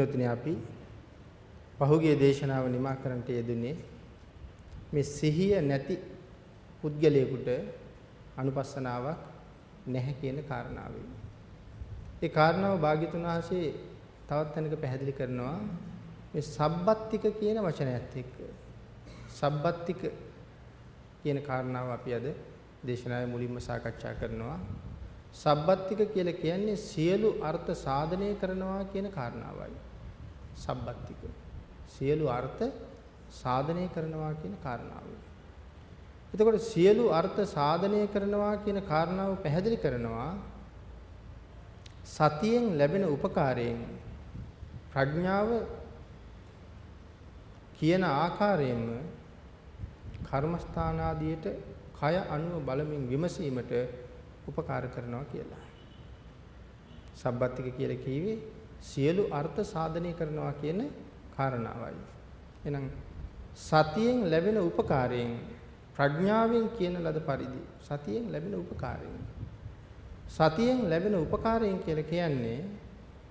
පින්නතුනි අපි පහුගිය දේශනාව නිමා කරන්නට යෙදුනේ මේ සිහිය නැති පුද්ගලයෙකුට අනුපස්සනාවක් නැහැ කියන කාරණාවයි. ඒ කාරණාව භාග්‍යතුන් වහන්සේ තවත් තැනක පැහැදිලි කරනවා මේ සබ්බත්තික කියන වචනයත් එක්ක. සබ්බත්තික කියන කාරණාව අපි අද දේශනාවේ මුලින්ම සාකච්ඡා කරනවා. සබ්බත්තික කියලා කියන්නේ සියලු අර්ථ සාධනය කරනවා කියන කාරණාවයි. සබ්බත්තික. සියලු අර්ථ සාධනය කරනවා කියන කාරණාව. එතකොට සියලු අර්ථ සාධනය කරනවා කියන කාරණාව පැහැදිලි කරනවා සතියෙන් ලැබෙන උපකාරයෙන් ප්‍රඥාව කියන ආකාරයෙන්ම කර්මස්ථානාදියට කය අනුව බලමින් විමසීමට උපකාර කරනවා කියලා. සබ්බත්තික කියලා කිව්වේ සියලු අර්ථ සාධනය කරනවා කියන කාරණාවයි. එහෙනම් සතියෙන් ලැබෙන උපකාරයෙන් ප්‍රඥාවෙන් කියන ලද පරිදි සතියෙන් ලැබෙන උපකාරයෙන් සතියෙන් ලැබෙන උපකාරයෙන් කියලා කියන්නේ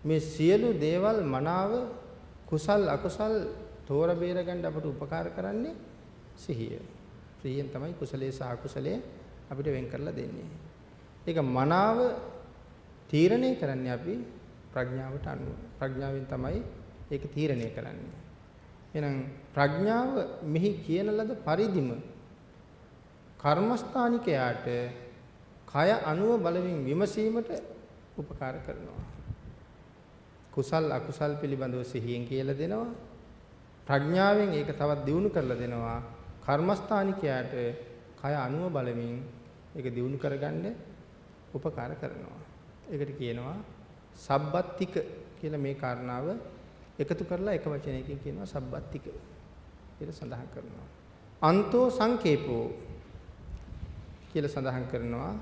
මේ සියලු දේවල් මනාව කුසල් අකුසල් තෝර බේර ගන්න අපට උපකාර කරන්නේ සිහිය. සිහියෙන් තමයි කුසලයේ සහ අකුසලයේ අපිට වෙන් කරලා දෙන්නේ. ඒක මනාව තීරණය කරන්නේ අපි ප්‍රඥාවට අනුව. ප්‍රඥාවෙන් තමයි ඒක තීරණය කරන්නේ. එහෙනම් ප්‍රඥාව මෙහි කියන ලද පරිදිම කර්මස්ථානිකයාට කය අනුව බලමින් විමසීමට උපකාර කරනවා. කුසල් අකුසල් පිළිබඳව සිහියෙන් කියලා දෙනවා. ප්‍රඥාවෙන් ඒක තවත් දියුණු කරලා දෙනවා. කර්මස්ථානිකයාට කය අනුව බලමින් ඒක දියුණු කරගන්න උපකාර කරනවා. ඒකට කියනවා සබ්බත්තික කියලා මේ කාරණාව එකතු කරලා එක වචනයකින් කියනවා සබ්බත්තික කියලා සඳහන් කරනවා. අන්තෝ සංකේපෝ කියලා සඳහන් කරනවා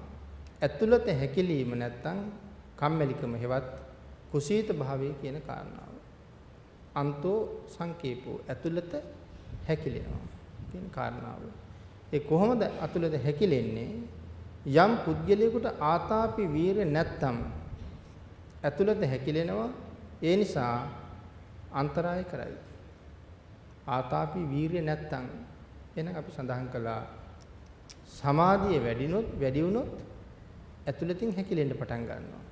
ඇතුළත හැකිලිම නැත්තම් කම්මැලිකම හෙවත් කුසීත භාවය කියන කාරණාව. අන්තෝ සංකේපෝ ඇතුළත හැකිලෙනවා කියන කාරණාව. ඒ කොහොමද ඇතුළත හැකිලෙන්නේ? යම් පුද්ගලයෙකුට ආතාපි වීර නැත්තම් ඇතුළත හැකිලෙනවා ඒ නිසා අන්තරාය කරයි. ආතාපි වීරිය නැත්තම් එහෙනම් අපි සඳහන් කළා සමාධිය වැඩිනොත් වැඩි වුණොත් ඇතුළතින් හැකිලෙන්න පටන් ගන්නවා.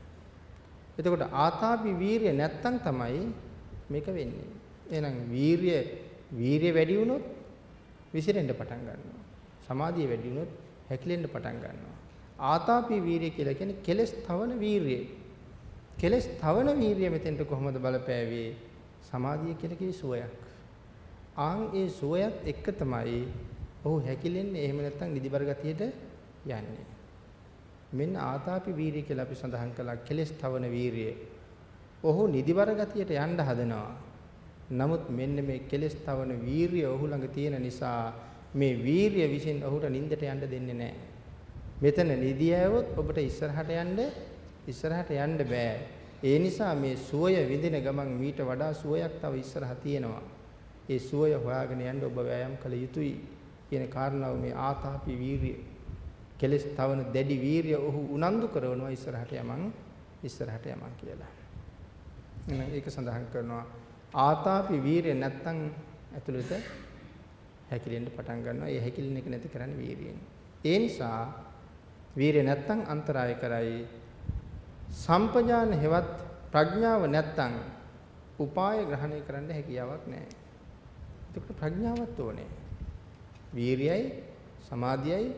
එතකොට ආතාපි වීරිය නැත්තම් තමයි මේක වෙන්නේ. එහෙනම් වීරිය වීරිය වැඩි වුණොත් විසිරෙන්න පටන් ගන්නවා. සමාධිය වැඩි වුණොත් හැකිලෙන්න පටන් ගන්නවා. ආතාපි වීරිය කියලා කියන්නේ කෙලස් තවන වීරිය. කෙලස් තවන වීරිය මෙතෙන්ට කොහොමද බලපෑවේ? සමාධිය කියලා කිවි සුවයක්. ආන් ඒ සුවයත් එක්ක තමයි ඔහු හැකිලෙන්නේ එහෙම නැත්නම් නිදිබර ගතියට යන්නේ. මෙන්න ආතාපි වීරිය කියලා අපි සඳහන් කළා කෙලස් තවන වීරිය. ඔහු නිදිබර ගතියට යන්න හදනවා. නමුත් මෙන්න මේ කෙලස් තවන වීරිය ඔහු ළඟ තියෙන නිසා මේ වීරිය විසින් ඔහුට නිින්දට යන්න දෙන්නේ නැහැ. මෙතන නිදියවොත් ඔබට ඉස්සරහට යන්න ඉස්සරහට යන්න බෑ. ඒ නිසා මේ සුවය විඳින ගමන් මීට වඩා සුවයක් තව ඉස්සරහ තියෙනවා. ඒ සුවය හොයාගෙන යන්න ඔබ වෑයම් කළ යුතුයි කියන කාරණාව මේ ආතාපි වීරිය කෙලස් තවන දැඩි වීරිය ඔහු උනන්දු කරනවා ඉස්සරහට යමන් ඉස්සරහට යමන් කියලා. එහෙනම් ඒක සඳහන් කරනවා ආතාපි වීරිය නැත්තම් ඇතුළත හැකිලෙන්න පටන් ගන්නවා. ඒ හැකිලෙන එක නැති කරන්නේ වීරියෙන්. ඒ නිසා වීරිය නැත්තම් අන්තරාය කරයි. සම්පජාන හෙවත් ප්‍රඥාව නැත්තම් උපාය ග්‍රහණය කරන්න හැකියාවක් නැහැ. ඒකට ප්‍රඥාවක් ඕනේ. වීරියයි සමාධියයි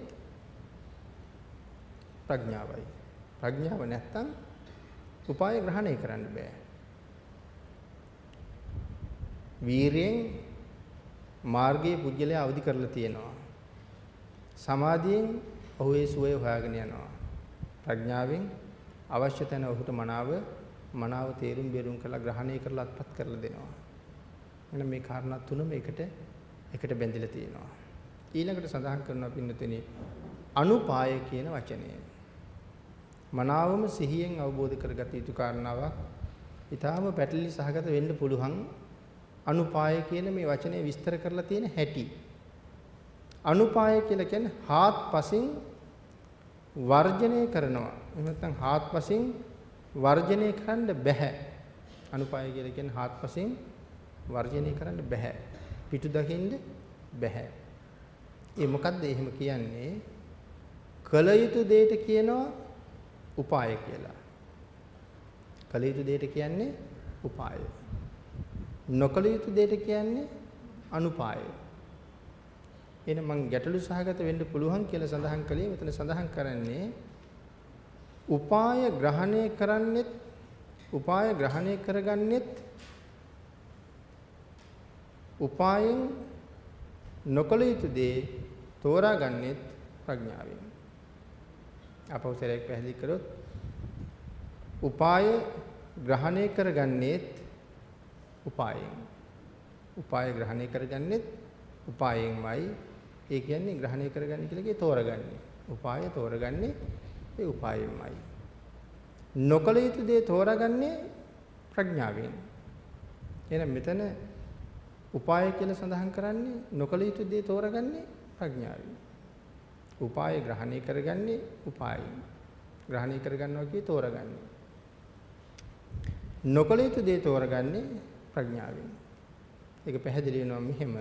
ප්‍රඥාවයි. ප්‍රඥාව නැත්තම් උපාය ග්‍රහණය කරන්න බෑ. වීරියෙන් මාර්ගයේ පුජ්‍යලයා අවදි කරලා තියෙනවා. සමාධියෙන් ඔහු ඒ සුවය හොයාගෙන යනවා. ප්‍රඥාවෙන් අවශ්‍ය තැන ඔහුට මනාව මනාව තේරුම් බේරුම් කරලා ග්‍රහණය කරලා අත්පත් කරලා දෙනවා. එහෙනම් මේ කාරණා තුනම එකට එකට බැඳිලා තියෙනවා. ඊළඟට සඳහන් කරනවා පින්නතෙනි අනුපාය කියන වචනය. මනාවම සිහියෙන් අවබෝධ කරගත යුතු කාරණාවක්. ඊටාම පැටලි සහගත වෙන්න පුළුවන් අනුපාය කියන මේ වචනේ විස්තර කරලා තියෙන හැටි. අනුපාය කියලා කියන්නේ හාත්පසින් වර්ජනය කරනවා. එහෙම නැත්නම් හාත්පසින් වර්ජනය කරන්න බෑ අනුපාය කියලා කියන්නේ හාත්පසින් වර්ජනය කරන්න බෑ. පිටු දකින්න බෑ. ඒ මොකද්ද එහෙම කියන්නේ? කල යුතු දෙයට කියනවා උපාය කියලා. කල යුතු දෙයට කියන්නේ උපාය. නොකල යුතු දෙයට කියන්නේ අනුපාය. එහෙනම් මං ගැටලු සහගත වෙන්න පුළුවන් කියලා සඳහන් කළේ මෙතන සඳහන් කරන්නේ උපාය ග්‍රහණය කරන්නෙත් උපාය ග්‍රහණය කරගන්නෙත් උපායෙන් නොකල යුතු දේ තෝරාගන්නෙත් ප්‍රඥාවෙන්. අපෞසරයක් පැහැදිලි කරොත් උපාය ග්‍රහණය කරගන්නෙත් උපායෙන්. උපාය ග්‍රහණය කරගන්නෙත් උපායෙන්මයි. ඒ කියන්නේ ග්‍රහණය කරගන්න කියලා කියේ තෝරගන්නේ. උපාය තෝරගන්නේ ඒ උපායෙන්මයි. නොකල යුතු දේ තෝරාගන්නේ ප්‍රඥාවෙන්. එහෙනම් මෙතන උපාය කියලා සඳහන් කරන්නේ නොකල යුතු දේ තෝරාගන්නේ ප්‍රඥාවෙන්. උපාය ග්‍රහණය කරගන්නේ උපායෙන්. ග්‍රහණය කරගන්නවා කියේ තෝරාගන්නේ. නොකල යුතු දේ තෝරාගන්නේ ප්‍රඥාවෙන්. ඒක පැහැදිලි වෙනවා මෙහෙම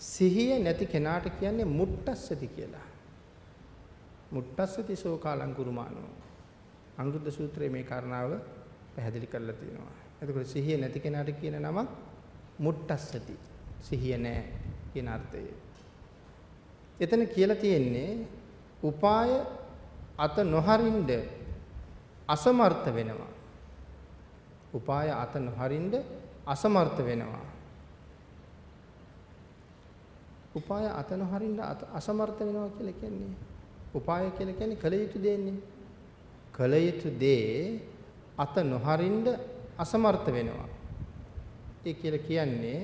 සිහිය නැති කෙනාට කියන්නේ මුට්ටස්සති කියලා. මුට්ටස්සති සෝකාලං කුරුමානෝ. අනුරුද්ධ සූත්‍රයේ මේ කාරණාව පැහැදිලි කරලා තියෙනවා. එතකොට සිහිය නැති කෙනාට කියන නම මුට්ටස්සති. සිහිය නැහැ කියන අර්ථය. එතන කියලා තියෙන්නේ උපාය අත නොහරින්න අසමර්ථ වෙනවා. උපාය අත නොහරින්න අසමර්ථ වෙනවා. උපාය අත නොහරින්න අසමර්ථ වෙනවා කියලා කියන්නේ උපාය කියලා කියන්නේ කල යුතු දෙන්නේ. කල යුතු දේ අත නොහරින්න අසමර්ථ වෙනවා. ඒ කියලා කියන්නේ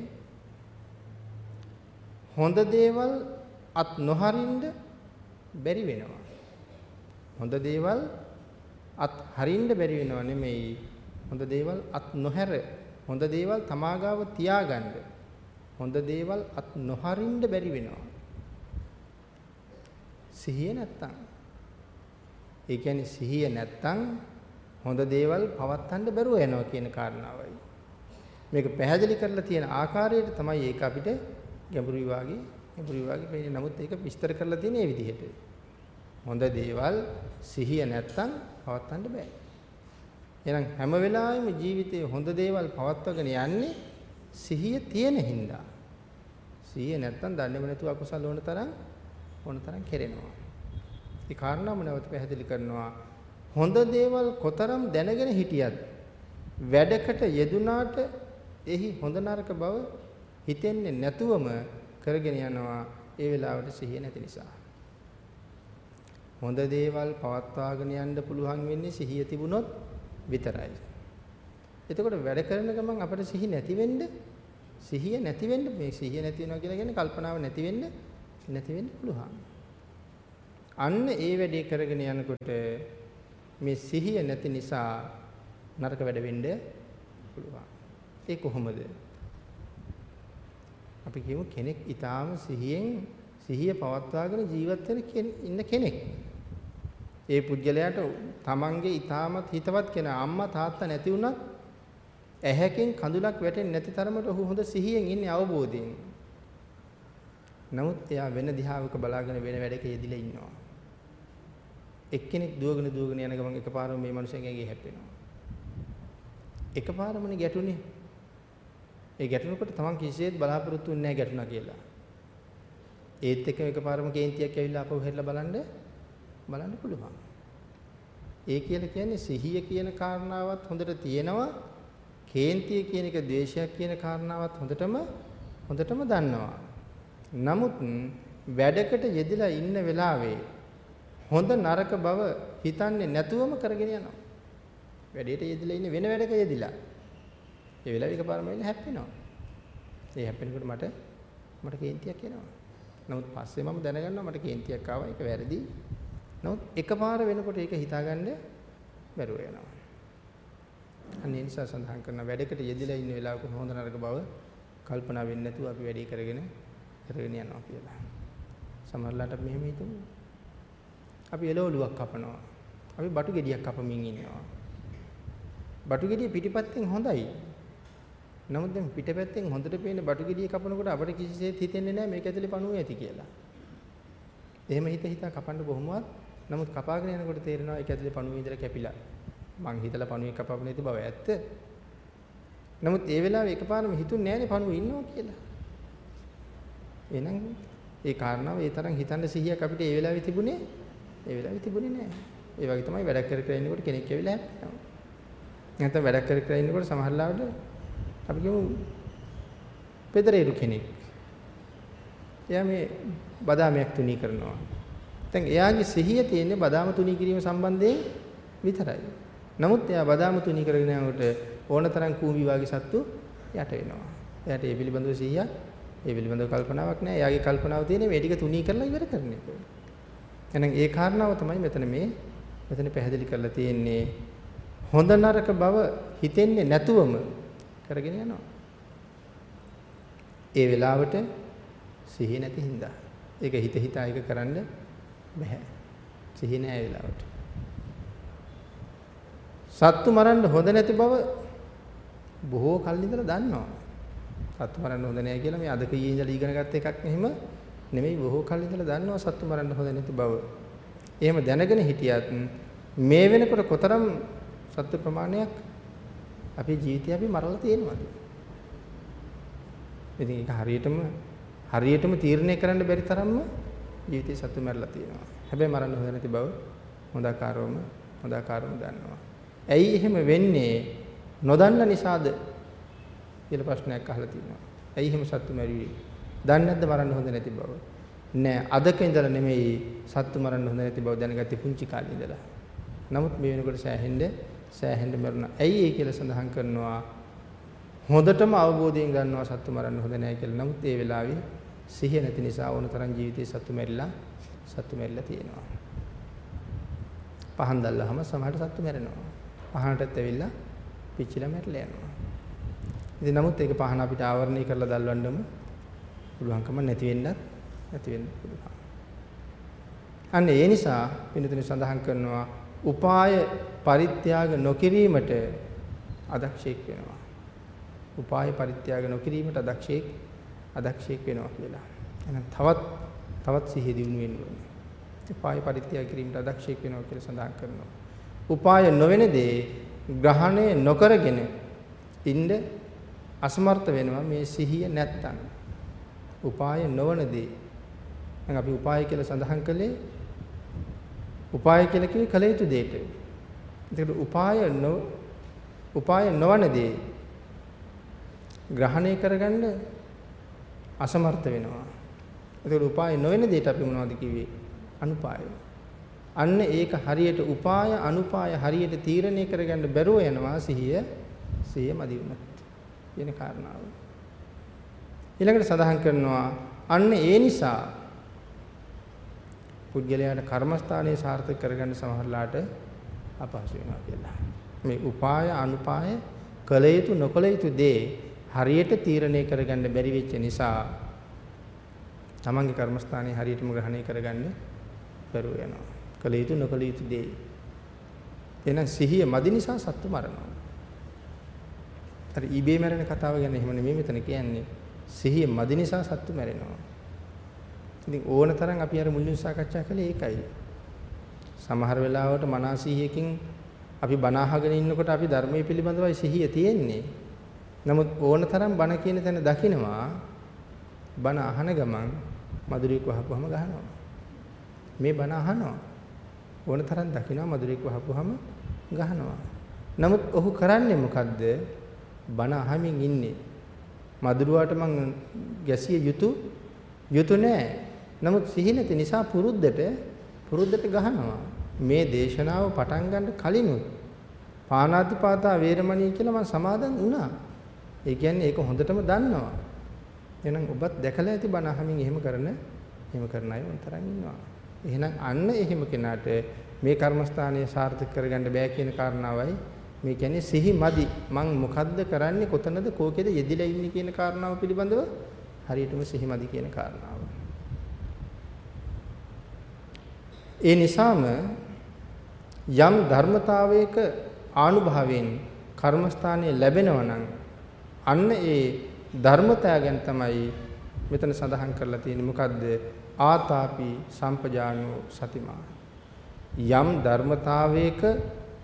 හොඳ දේවල් අත් නොහරින්න බැරි වෙනවා. හොඳ දේවල් අත් හරින්න බැරි වෙනව නෙමෙයි. හොඳ දේවල් අත් නොහැර හොඳ දේවල් තමාගාව තියාගන්න. හොඳ දේවල් අත් නොහරින්න බැරි වෙනවා. සිහිය නැත්තම් ඒ කියන්නේ සිහිය නැත්තම් හොඳ දේවල් පවත්වන්න බැරුව යනවා කියන කාරණාවයි. මේක පැහැදිලි කරලා තියෙන ආකාරයට තමයි ඒක අපිට ගැඹුරු විවාගේ ගැඹුරු විවාගේ පේන්නේ. නමුත් ඒක විස්තර කරලා තියෙන මේ විදිහට. හොඳ දේවල් සිහිය නැත්තම් පවත්වන්න බෑ. එහෙනම් හැම වෙලාවෙම ජීවිතේ හොඳ දේවල් පවත්වාගෙන යන්නේ සිහිය තියෙන හින්දා. සිහිය නැත්තම් දන්නේම නැතුව අකුසල වුණ තරම් ඕන තරම් කෙරෙනවා. ඒ කාරණාව නැවත පැහැදිලි කරනවා. හොඳ දේවල් කොතරම් දැනගෙන හිටියත් වැඩකට යෙදුනාට එහි හොඳ නරක බව හිතෙන්නේ නැතුවම කරගෙන යනවා ඒ වෙලාවට සිහිය නැති නිසා. හොඳ දේවල් පවත්වාගෙන යන්න පුළුවන් වෙන්නේ සිහිය තිබුණොත් විතරයි. එතකොට වැඩ කරන ගමන් අපිට සිහි නැති වෙන්න සිහිය නැති වෙන්න මේ සිහිය නැති වෙනවා කියලා කියන්නේ කල්පනාව නැති වෙන්න නැති වෙන්න පුළුවන්. අන්න ඒ වැඩේ කරගෙන යනකොට මේ සිහිය නැති නිසා නරක වැඩ වෙන්න පුළුවන්. ඒ කොහොමද? අපි කියමු කෙනෙක් ඊටාම සිහියෙන් සිහිය පවත්වාගෙන ජීවත් වෙන ඉන්න කෙනෙක්. ඒ පුද්ගලයාට තමන්ගේ ඊටාමත් හිතවත් කෙනා අම්මා තාත්තා නැති වුණත් ඇහැකින් කඳුලක් වැටෙන්නේ නැති තරමට ඔහු හොඳ සිහියෙන් ඉන්නේ අවබෝධයෙන්. නමුත් එයා වෙන දිහාවක බලාගෙන වෙන වැඩක යෙදිලා ඉන්නවා. එක්කෙනෙක් දුවගෙන දුවගෙන යන ගමන් එකපාරම මේ මනුස්සයාගේ ඇඟේ හැප්පෙනවා. එකපාරමනේ ගැටුනේ. ඒ ගැටුනකොට තමන් කිසිසේත් බලාපොරොත්තු වෙන්නේ නැහැ ගැටුණා කියලා. ඒත් එක්ක එකපාරම කේන්තියක් ඇවිල්ලා අපව හැරිලා බලන්න බලන්න පුළුවන්. ඒ කියලා කියන්නේ සිහිය කියන කාරණාවත් හොඳට තියෙනවා. කේන්තිය කියන එක ද්වේෂයක් කියන කාරණාවත් හොඳටම හොඳටම දන්නවා. නමුත් වැඩකට යෙදලා ඉන්න වෙලාවේ හොඳ නරක බව හිතන්නේ නැතුවම කරගෙන යනවා. වැඩේට යෙදලා ඉන්නේ වෙන වැඩක යෙදිලා. ඒ වෙලාවෙ එකපාරම වෙන්නේ හැප්පෙනවා. ඒ හැප්පෙනකොට මට මට කේන්තියක් එනවා. නමුත් පස්සේ මම දැනගන්නවා මට කේන්තියක් ආවා ඒක වැරදි. නමුත් එකපාර වෙනකොට ඒක හිතාගන්න බැරුව යනවා. අනේ නිසා සඳහන් කරන වැඩකට යෙදලා ඉන්න වෙලාවක හොඳ නරක බව කල්පනා වෙන්නේ නැතුව අපි වැඩේ කරගෙන කරගෙන යනවා කියලා. සමහරලාට මෙහෙම හිතමු. අපි එළවලුවක් කපනවා. අපි බටු ගෙඩියක් කපමින් ඉන්නවා. බටු ගෙඩිය පිටිපැත්තෙන් හොඳයි. නමුත් දැන් පිටපැත්තෙන් හොඳට පේන බටු ගෙඩිය කපනකොට අපිට කිසිසේත් හිතෙන්නේ නැහැ මේක ඇතුලේ පණුවේ ඇති කියලා. එහෙම හිත හිතා කපන්න බොහොමවත් නමුත් කපාගෙන යනකොට තේරෙනවා ඒක ඇතුලේ පණුවේ ඉඳලා කැපිලා. මං හිතලා පණුවේ කපාපු නැති බව ඇත්ත. නමුත් ඒ වෙලාවේ එකපාරම හිතුන්නේ නැහැනේ පණුවේ ඉන්නවා කියලා. එහෙනම් ඒ කාරණාව ඒ තරම් හිතන්න සිහියක් අපිට ඒ වෙලාවේ තිබුණේ ඒ වෙලාවේ තිබුණේ නැහැ. ඒ වගේ තමයි වැඩක් කර කර ඉන්නකොට කෙනෙක් ඇවිල්ලා හැප්පෙනවා. නැත්නම් වැඩක් කර කර ඉන්නකොට සමහර ලාවට අපි කියමු පෙදරේරු කෙනෙක්. එයා මේ බදාමයක් තුනී කරනවා. දැන් එයාගේ සිහිය තියෙන්නේ බදාම තුනී කිරීම සම්බන්ධයෙන් විතරයි. නමුත් එයා බදාම තුනී කරගෙන යනකොට ඕනතරම් කූඹි වාගේ සත්තු යට වෙනවා. එයාට ඒ පිළිබඳව සිහියක් ඒ පිළිබඳව කල්පනාවක් නැහැ. එයාගේ කල්පනාව තියෙන්නේ මේ ටික තුනී කරලා ඉවර කරන එක. එහෙනම් ඒ කාරණාව තමයි මෙතන මේ මෙතන පැහැදිලි කරලා තියෙන්නේ. හොඳ නරක බව හිතෙන්නේ නැතුවම කරගෙන යනවා. ඒ වෙලාවට සිහිය නැති හින්දා. ඒක හිත හිතා ඒක කරන්න බෑ. සිහිය නැහැ ඒ වෙලාවට. සත්තු මරන්න හොඳ නැති බව බොහෝ කල් ඉඳලා දන්නවා. සත්තු මරන්න හොඳ නැහැ කියලා මේ අද කීයේ ඉඳලා ඉගෙන ගත්ත එකක් නෙහිම නෙමෙයි බොහෝ කල් ඉඳලා දන්නවා සත්තු මරන්න හොඳ නැති බව. එහෙම දැනගෙන හිටියත් මේ වෙනකොට කොතරම් සත්තු ප්‍රමාණයක් අපේ ජීවිතය අපි මරලා තියෙනවද? ඉතින් ඒක හරියටම හරියටම තීරණය කරන්න බැරි තරම්ම ජීවිතේ සත්තු මරලා තියෙනවා. හැබැයි මරන්න හොඳ නැති බව හොඳාකාරවම හොඳාකාරවම දන්නවා. ඇයි එහෙම වෙන්නේ? නොදන්න නිසාද කියලා ප්‍රශ්නයක් අහලා තියෙනවා. ඇයි එහෙම සත්තු මැරුවේ? දන්නේ නැද්ද මරන්න හොඳ නැති බව? නෑ අදක ඉඳලා නෙමෙයි සත්තු මරන්න හොඳ නැති බව දැනගත්තේ පුංචි කාලේ ඉඳලා. නමුත් මේ වෙනකොට සෑහෙන්න සෑහෙන්න මරුණා. ඇයි ඒ කියලා සඳහන් කරනවා හොඳටම අවබෝධයෙන් ගන්නවා සත්තු මරන්න හොඳ නෑ කියලා. නමුත් ඒ වෙලාවේ සිහිය නැති නිසා ඕන තරම් ජීවිතේ සත්තු මැරිලා සත්තු මැරිලා තියෙනවා. පහන් දැල්ලාම සමහරට සත්තු මැරෙනවා. පහනටත් ඇවිල්ලා පිච්චිලා මැරිලා යනවා. ඉතින් නමුත් ඒක පහන අපිට ආවරණය කරලා දල්වන්නම පුළුවන්කම නැති වෙන්නත් නැති වෙන්න පුළුවන්. අන්න ඒ නිසා පින්තුනි සඳහන් කරනවා උපාය පරිත්‍යාග නොකිරීමට අදක්ෂයෙක් වෙනවා. උපාය පරිත්‍යාග නොකිරීමට අදක්ෂයෙක් අදක්ෂයෙක් වෙනවා කියලා. එහෙනම් තවත් තවත් සිහිය දිනු වෙන්න ඕනේ. උපාය පරිත්‍යාග කිරීමට අදක්ෂයෙක් වෙනවා කියලා සඳහන් කරනවා. උපාය නොවන දේ ග්‍රහණය නොකරගෙන ඉන්න අසමර්ථ වෙනවා මේ සිහිය නැත්තම්. උපාය නොවන දේ. දැන් අපි උපාය කියලා සඳහන් කළේ උපාය කියලා කිව්වේ කල යුතු දෙයට. ඒකට උපාය නො උපාය නොවන දේ ග්‍රහණය කරගන්න අසමර්ථ වෙනවා. ඒකට උපාය නොවන දෙයට අපි මොනවද කිව්වේ? අනුපාය. අන්න ඒක හරියට උපාය අනුපාය හරියට තීරණය කරගන්න බැරුව යනවා සිහිය සිහිය මදි වුණා. කියන කාරණාව. ඊළඟට සඳහන් කරනවා අන්න ඒ නිසා පුද්ගලයාට කර්මස්ථානයේ සාර්ථක කරගන්න සමහරලාට අපහසු වෙනවා කියලා. මේ උපාය අනුපාය කල යුතු නොකල යුතු දේ හරියට තීරණය කරගන්න බැරි වෙච්ච නිසා තමන්ගේ කර්මස්ථානයේ හරියටම ග්‍රහණය කරගන්න බැරුව යනවා. කල යුතු නොකල යුතු දේ. එහෙනම් සිහිය මදි නිසා සත්තු මරනවා. අර ඊබේ මැරෙන කතාව ගැන එහෙම නෙමෙයි මෙතන කියන්නේ. සිහිය මදි නිසා සත්තු මැරෙනවා. ඉතින් ඕන තරම් අපි අර මුලින් සාකච්ඡා කළේ ඒකයි. සමහර වෙලාවට මනසිහියකින් අපි බණ අහගෙන ඉන්නකොට අපි ධර්මයේ පිළිබඳවයි සිහිය තියෙන්නේ. නමුත් ඕන තරම් බණ කියන තැන දකිනවා බණ අහන ගමන් මధుරියක් වහපුවම ගහනවා. මේ බණ අහනවා. ඕන තරම් දකිනවා මధుරියක් වහපුවම ගහනවා. නමුත් ඔහු කරන්නේ මොකද්ද? බණ අහමින් ඉන්නේ. මදුරුවාට මං ගැසිය යුතු යුතු නෑ. නමුත් සිහි නැති නිසා පුරුද්දට පුරුද්දට ගහනවා. මේ දේශනාව පටන් ගන්න කලිනුත් පාණාතිපාතා වේරමණී කියලා මම සමාදන් වුණා. ඒ කියන්නේ ඒක හොඳටම දන්නවා. එහෙනම් ඔබත් දැකලා ඇති බණ අහමින් එහෙම කරන එහෙම කරන අය උන්තරන් ඉන්නවා. එහෙනම් අන්න එහෙම කෙනාට මේ කර්මස්ථානය සාර්ථක කරගන්න බෑ කියන කාරණාවයි මේ කියන්නේ සිහි මදි. මං මොකද්ද කරන්නේ කොතනද කෝකේද යෙදිලා ඉන්නේ කියන කාරණාව පිළිබඳව හරියටම සිහි මදි කියන කාරණාව. ඒ නිසාම යම් ධර්මතාවයක ආනුභාවයෙන් කර්මස්ථානයේ ලැබෙනවා නම් අන්න ඒ ධර්මතාව ගැන තමයි මෙතන සඳහන් කරලා තියෙන්නේ මොකද්ද ආතාපි සම්පජානෝ සතිමා යම් ධර්මතාවයක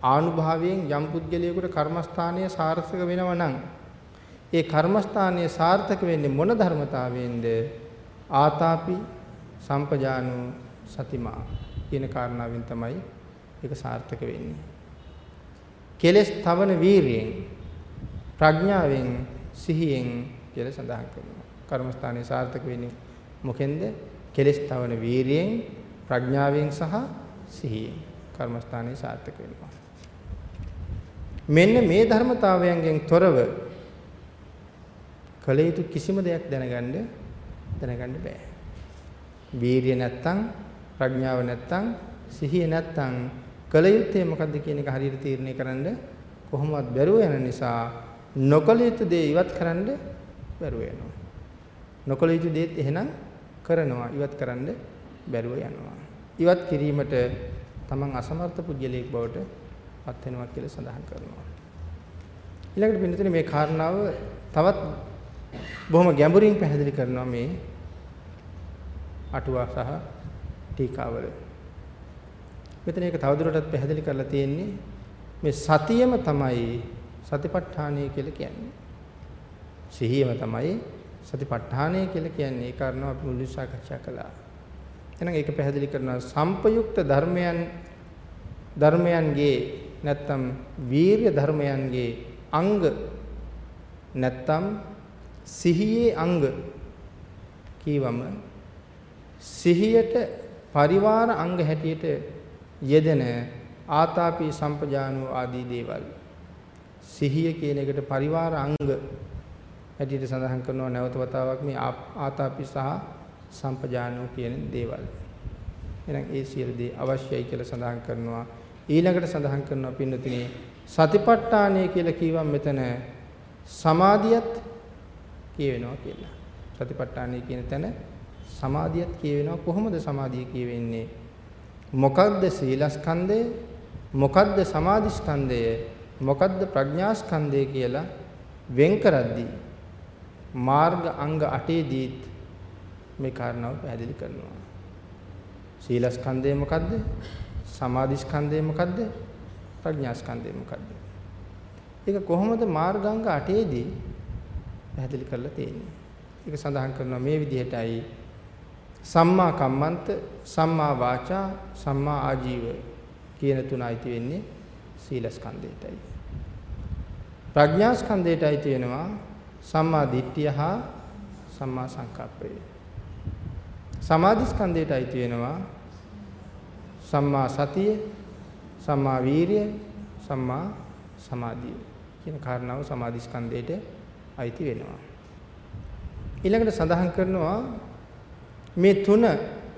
ආනුභාවයෙන් යම් පුද්ගලයෙකුට කර්මස්ථානයේ සාර්ථක වෙනවා නම් ඒ කර්මස්ථානයේ සාර්ථක වෙන්නේ මොන ධර්මතාවයෙන්ද ආතාපි සම්පජානෝ සතිමා කියන කාරණාවෙන් තමයි ඒක සාර්ථක වෙන්නේ. කෙලස් තවන වීරියෙන් ප්‍රඥාවෙන් සිහියෙන් කියලා සඳහන් කරනවා. කර්මස්ථානයේ සාර්ථක වෙන්නේ මොකෙන්ද? කෙලස් තවන වීරියෙන් ප්‍රඥාවෙන් සහ සිහියෙන් කර්මස්ථානයේ සාර්ථක වෙනවා. මෙන්න මේ ධර්මතාවයන්ගෙන් තොරව කල යුතු කිසිම දෙයක් දැනගන්න දැනගන්න බෑ. වීරිය නැත්තම් ප්‍රඥාව නැත්තම් සිහිය නැත්තම් කල යුත්තේ මොකද්ද කියන එක හරියට තීරණය කරන්න කොහොමවත් බැරුව යන නිසා නොකල යුතු දේ ඉවත් කරන්න බැරුව යනවා. නොකල යුතු දේත් එහෙනම් කරනවා ඉවත් කරන්න බැරුව යනවා. ඉවත් කිරීමට තමන් අසමර්ථ පුද්ගලයෙක් බවට පත් වෙනවා කියලා සඳහන් කරනවා. ඊළඟට පින්නතුනේ මේ කාරණාව තවත් බොහොම ගැඹුරින් පැහැදිලි කරනවා මේ අටුවා සහ ටීකාවල. මෙතන ඒක තවදුරටත් පැහැදිලි කරලා තියෙන්නේ මේ සතියම තමයි සතිපට්ඨානය කියලා කියන්නේ. සිහියම තමයි සතිපට්ඨානය කියලා කියන්නේ. ඒ කාරණාව අපි මුලින් සාකච්ඡා කළා. එහෙනම් ඒක පැහැදිලි කරනවා සම්පයුක්ත ධර්මයන් ධර්මයන්ගේ නැත්තම් වීරිය ධර්මයන්ගේ අංග නැත්තම් සිහියේ අංග කීවම සිහියට පරිවාර අංග හැටියට යෙදෙන ආතාපි සම්පජානෝ ආදී දේවල් සිහිය කියන එකට පරිවාර අංග හැටියට සඳහන් කරනවා නැවත වතාවක් මේ ආතාපි සහ සම්පජානෝ කියන දේවල්. එහෙනම් ඒ සියලු දේ අවශ්‍යයි කියලා සඳහන් කරනවා. ඊළඟට සඳහන් කරනවා පින්නතිනේ සතිපට්ඨානය කියලා කියවම් මෙතන සමාධියත් කියවෙනවා කියලා. සතිපට්ඨානය කියන තැන සමාධියත් කියවෙනවා කොහොමද සමාධිය කියවෙන්නේ? මොකද්ද සීලස්කන්ධය? මොකද්ද සමාධිස්කන්ධය? මොකද්ද ප්‍රඥාස්කන්ධය කියලා වෙන් කරද්දී මාර්ග අංග 8 මේ කාරණාව පැහැදිලි කරනවා. සීලස්කන්ධය මොකද්ද? සමාධිස්කන්ධය මොකද්ද? ප්‍රඥාස්කන්ධය මොකද්ද? ඒක කොහොමද මාර්ගාංග 8 පැහැදිලි කරලා තියෙන්නේ. ඒක සඳහන් කරනවා මේ විදිහටයි සම්මා කම්මන්ත, සම්මා වාචා, සම්මා ආජීව කියන තුන අයිති වෙන්නේ සීලස්කන්ධයටයි. ප්‍රඥාස්කන්ධයට අයිති වෙනවා සම්මා දිට්ඨිය හා සම්මා සංකප්පය. සමාධිස්කන්ධයට අයිති වෙනවා සම්මා සතිය, සම්මා වීරිය, සම්මා සමාධිය කියන කාරණාව සමාධිස්කන්ධයට අයිති වෙනවා. ඊළඟට සඳහන් කරනවා මේ තුන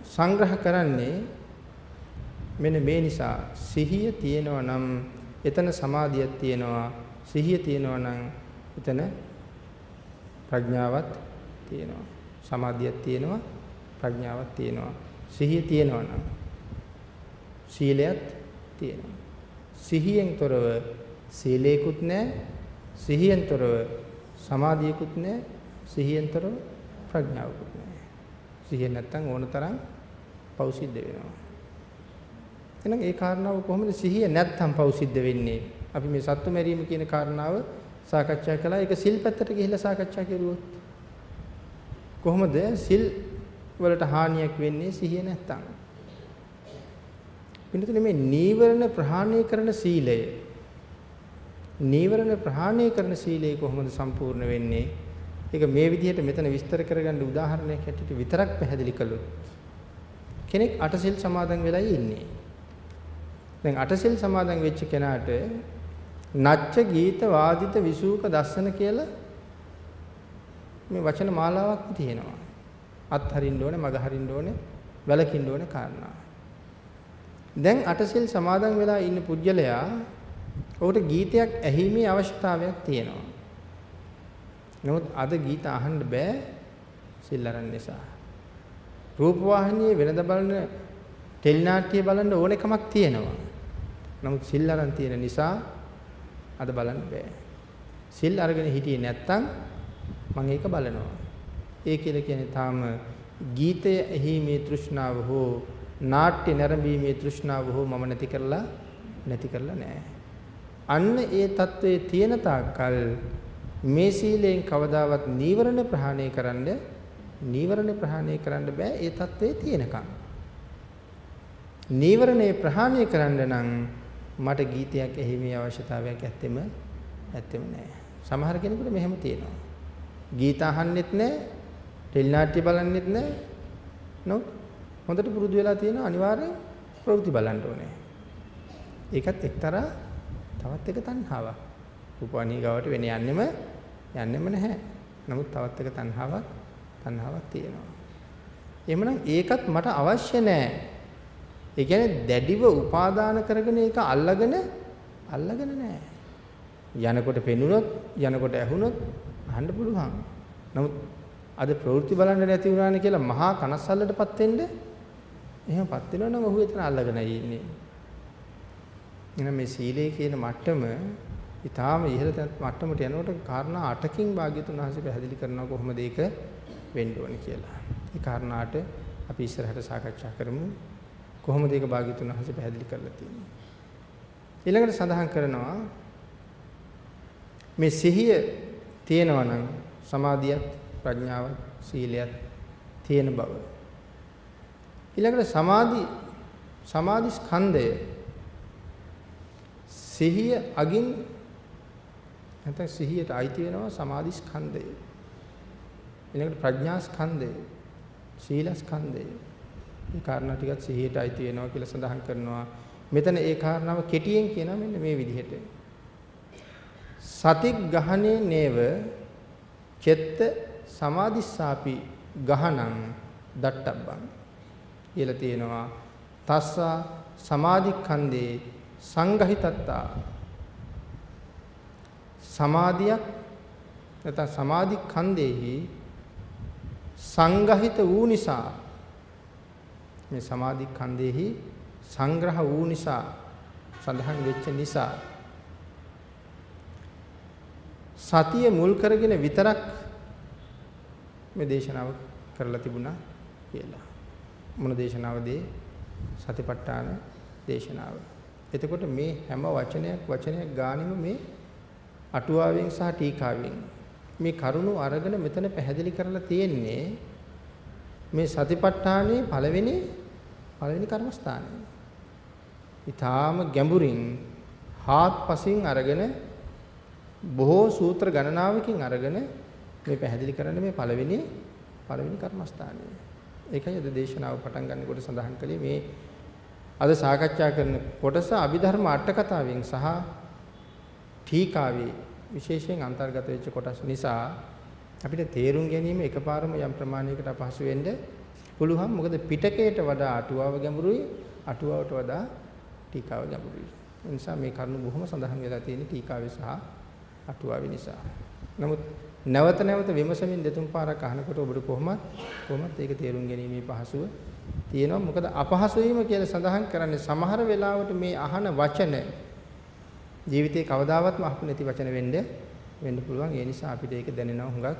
සංග්‍රහ කරන්නේ මෙන්න මේ නිසා සිහිය තියෙනවා නම් එතන සමාධියක් තියෙනවා සිහිය තියෙනවා නම් එතන ප්‍රඥාවක් තියෙනවා සමාධියක් තියෙනවා ප්‍රඥාවක් තියෙනවා සිහිය තියෙනවා නම් සීලයක් තියෙනවා. සිහියෙන් තොරව සීලේකුත් නැහැ සිහියෙන් තොරව සමාධියකුත් නැහැ සිහියෙන් තොරව ප්‍රඥාවකුත් නැහැ. සිහිය නැත්තම් ඕන තරම් පව් සිද්ධ වෙනවා. එහෙනම් ඒ කාරණාව කොහොමද සිහිය නැත්තම් පව් සිද්ධ වෙන්නේ? අපි මේ සත්තු මැරීම කියන කාරණාව සාකච්ඡා කළා. ඒක සිල් පැත්තට ගිහිල්ලා සාකච්ඡා කරුවොත් කොහොමද? සිල් වලට හානියක් වෙන්නේ සිහිය නැත්තම්. පිළිතුරේ මේ නීවරණ ප්‍රහාණය කරන සීලය නීවරණ ප්‍රහාණය කරන සීලය කොහොමද සම්පූර්ණ වෙන්නේ? ඒක මේ විදිහට මෙතන විස්තර කරගන්න උදාහරණයක් හැටියට විතරක් පැහැදිලි කළොත් කෙනෙක් අටසිල් සමාදන් වෙලයි ඉන්නේ. දැන් අටසිල් සමාදන් වෙච්ච කෙනාට නච්ච ගීත වාදිත විසූක දස්සන කියලා මේ වචන මාලාවක් තියෙනවා. අත් හරින්න ඕනේ, මග හරින්න ඕනේ, වැලකින්න ඕනේ කාරණා. දැන් අටසිල් සමාදන් වෙලා ඉන්න පුජ්‍යලයා ඔහුට ගීතයක් ඇහිීමේ අවශ්‍යතාවයක් තියෙනවා. නමුත් අද ගීත අහන්න බෑ සිල් අරන් නිසා. රූප වාහිනියේ වෙනද බලන ටෙලි නාට්‍ය බලන්න ඕනෙකමක් තියෙනවා. නමුත් සිල් අරන් තියෙන නිසා අද බලන්න බෑ. සිල් අරගෙන හිටියේ නැත්තම් මම ඒක බලනවා. ඒ කියලා කියන්නේ තාම ගීතය එහිීමේ තෘෂ්ණාව හෝ නාට්‍ය නැරඹීමේ තෘෂ්ණාව හෝ මම නැති කරලා නැති කරලා නැහැ. අන්න ඒ తත්වයේ තියෙන තාක්කල් මේ සීලයෙන් කවදාවත් නීවරණ ප්‍රහාණය කරන්න නීවරණ ප්‍රහාණය කරන්න බෑ ඒ తත්වයේ තියෙනකම්. නීවරණේ ප්‍රහාණය කරන්න නම් මට ගීතයක් ඇහිීමේ අවශ්‍යතාවයක් ඇත්තෙම ඇත්තෙම නැහැ. සමහර කෙනෙකුට මෙහෙම තියෙනවා. ගීත අහන්නෙත් නැහැ, ටෙලි නාට්‍ය බලන්නෙත් නැහැ. නෝ හොඳට පුරුදු වෙලා තියෙන අනිවාර්යෙන් ප්‍රවෘත්ති බලන්න ඕනේ. ඒකත් එක්තරා තවත් එක තණ්හාවක්. රූපවාහිනිය ගාවට වෙන යන්නෙම යන්නෙම නැහැ. නමුත් තවත් එක තණ්හාවක් තණ්හාවක් තියෙනවා. එහෙමනම් ඒකත් මට අවශ්‍ය නැහැ. ඒ කියන්නේ දැඩිව උපාදාන කරගෙන ඒක අල්ලගෙන අල්ලගෙන නැහැ. යනකොට පෙනුනොත් යනකොට ඇහුනොත් අහන්න පුළුවන්. නමුත් අද ප්‍රවෘත්ති බලන්න නැති වුණානේ කියලා මහා කනස්සල්ලටපත් වෙන්න එහෙමපත් වෙනවා නම් ඔහු එතන අල්ලගෙනයි ඉන්නේ. එහෙනම් මේ සීලය කියන මට්ටම ඊටාම ඉහළ මට්ටමට යනකොට කාරණා 8කින් භාග්‍යතුන් වහන්සේ පැහැදිලි කරනවා කොහොමද ඒක වෙන්න ඕනේ කියලා. ඒ කාරණාට අපි ඉස්සරහට සාකච්ඡා කරමු. කොහොමද ඒක භාග්‍යතුන් වහන්සේ පැහැදිලි කරලා තියෙන්නේ. ඊළඟට සඳහන් කරනවා මේ සිහිය තියෙනවා නම් සමාධියත් ප්‍රඥාවත් සීලයත් තියෙන බව. ඊළඟට සමාධි සමාධි ස්කන්ධය සිහිය අගින් නැත්නම් සිහියට අයිති වෙනවා සමාධි ස්කන්ධය. ඊළඟට ප්‍රඥා ස්කන්ධය, සීල ස්කන්ධය. මේ කාරණා ටිකත් සිහියට අයිති වෙනවා කියලා සඳහන් කරනවා. මෙතන ඒ කාරණාව කෙටියෙන් කියනවා මෙන්න මේ විදිහට. සතික් ගහනේ නේව චෙත්ත සමාධිස්සාපි ගහනං දට්ටබ්බං කියලා තියෙනවා. තස්සා සමාධික්ඛන්දේ සංගහිතත්තා සමාධියක් නැත්නම් සමාධි ඛණ්ඩේහි සංගහිත වූ නිසා මේ සමාධි ඛණ්ඩේහි සංග්‍රහ වූ නිසා සඳහන් වෙච්ච නිසා සතිය මුල් කරගෙන විතරක් මේ දේශනාව කරලා තිබුණා කියලා. මොන දේශනාවද? සතිපට්ඨාන දේශනාව. එතකොට මේ හැම වචනයක් වචනයක් ගානෙම මේ අටුවාවෙන් සහ ටීකාවෙන් මේ කරුණු අරගෙන මෙතන පැහැදිලි කරලා තියෙන්නේ මේ සතිපට්ඨානයේ පළවෙනි පළවෙනි කර්මස්ථානය. ඊටාම ගැඹුරින් හාත්පසින් අරගෙන බොහෝ සූත්‍ර ගණනාවකින් අරගෙන මේ පැහැදිලි කරන්නේ මේ පළවෙනි පළවෙනි කර්මස්ථානය. ඒකයි අද දේශනාව පටන් ගන්නකොට සඳහන් කළේ මේ අද සාකච්ඡා කරන කොටස අභිධර්ම අට කතාවෙන් සහ ටීකාවේ විශේෂයෙන් අන්තර්ගත වෙච්ච කොටස් නිසා අපිට තේරුම් ගැනීම එකපාරම යම් ප්‍රමාණයකට අපහසු වෙන්න පුළුවන්. මොකද පිටකයට වඩා අටුවාව ගැඹුරුයි, අටුවාවට වඩා ටීකාව ගැඹුරුයි. ඒ නිසා මේ කරුණු බොහොම සඳහන් වෙලා තියෙන්නේ ටීකාවේ සහ අටුවාවේ නිසා. නමුත් නැවත නැවත විමසමින් දෙතුන් පාරක් අහනකොට ඔබට කොහොමත් කොහොමත් ඒක තේරුම් ගැනීමේ පහසුව තියෙනවා. මොකද අපහසු වීම කියලා සඳහන් කරන්නේ සමහර වෙලාවට මේ අහන වචන ජීවිතේ කවදාවත්ම අහපු නැති වචන වෙන්න වෙන්න පුළුවන්. ඒ නිසා අපිට ඒක දැනෙනවා හුඟක්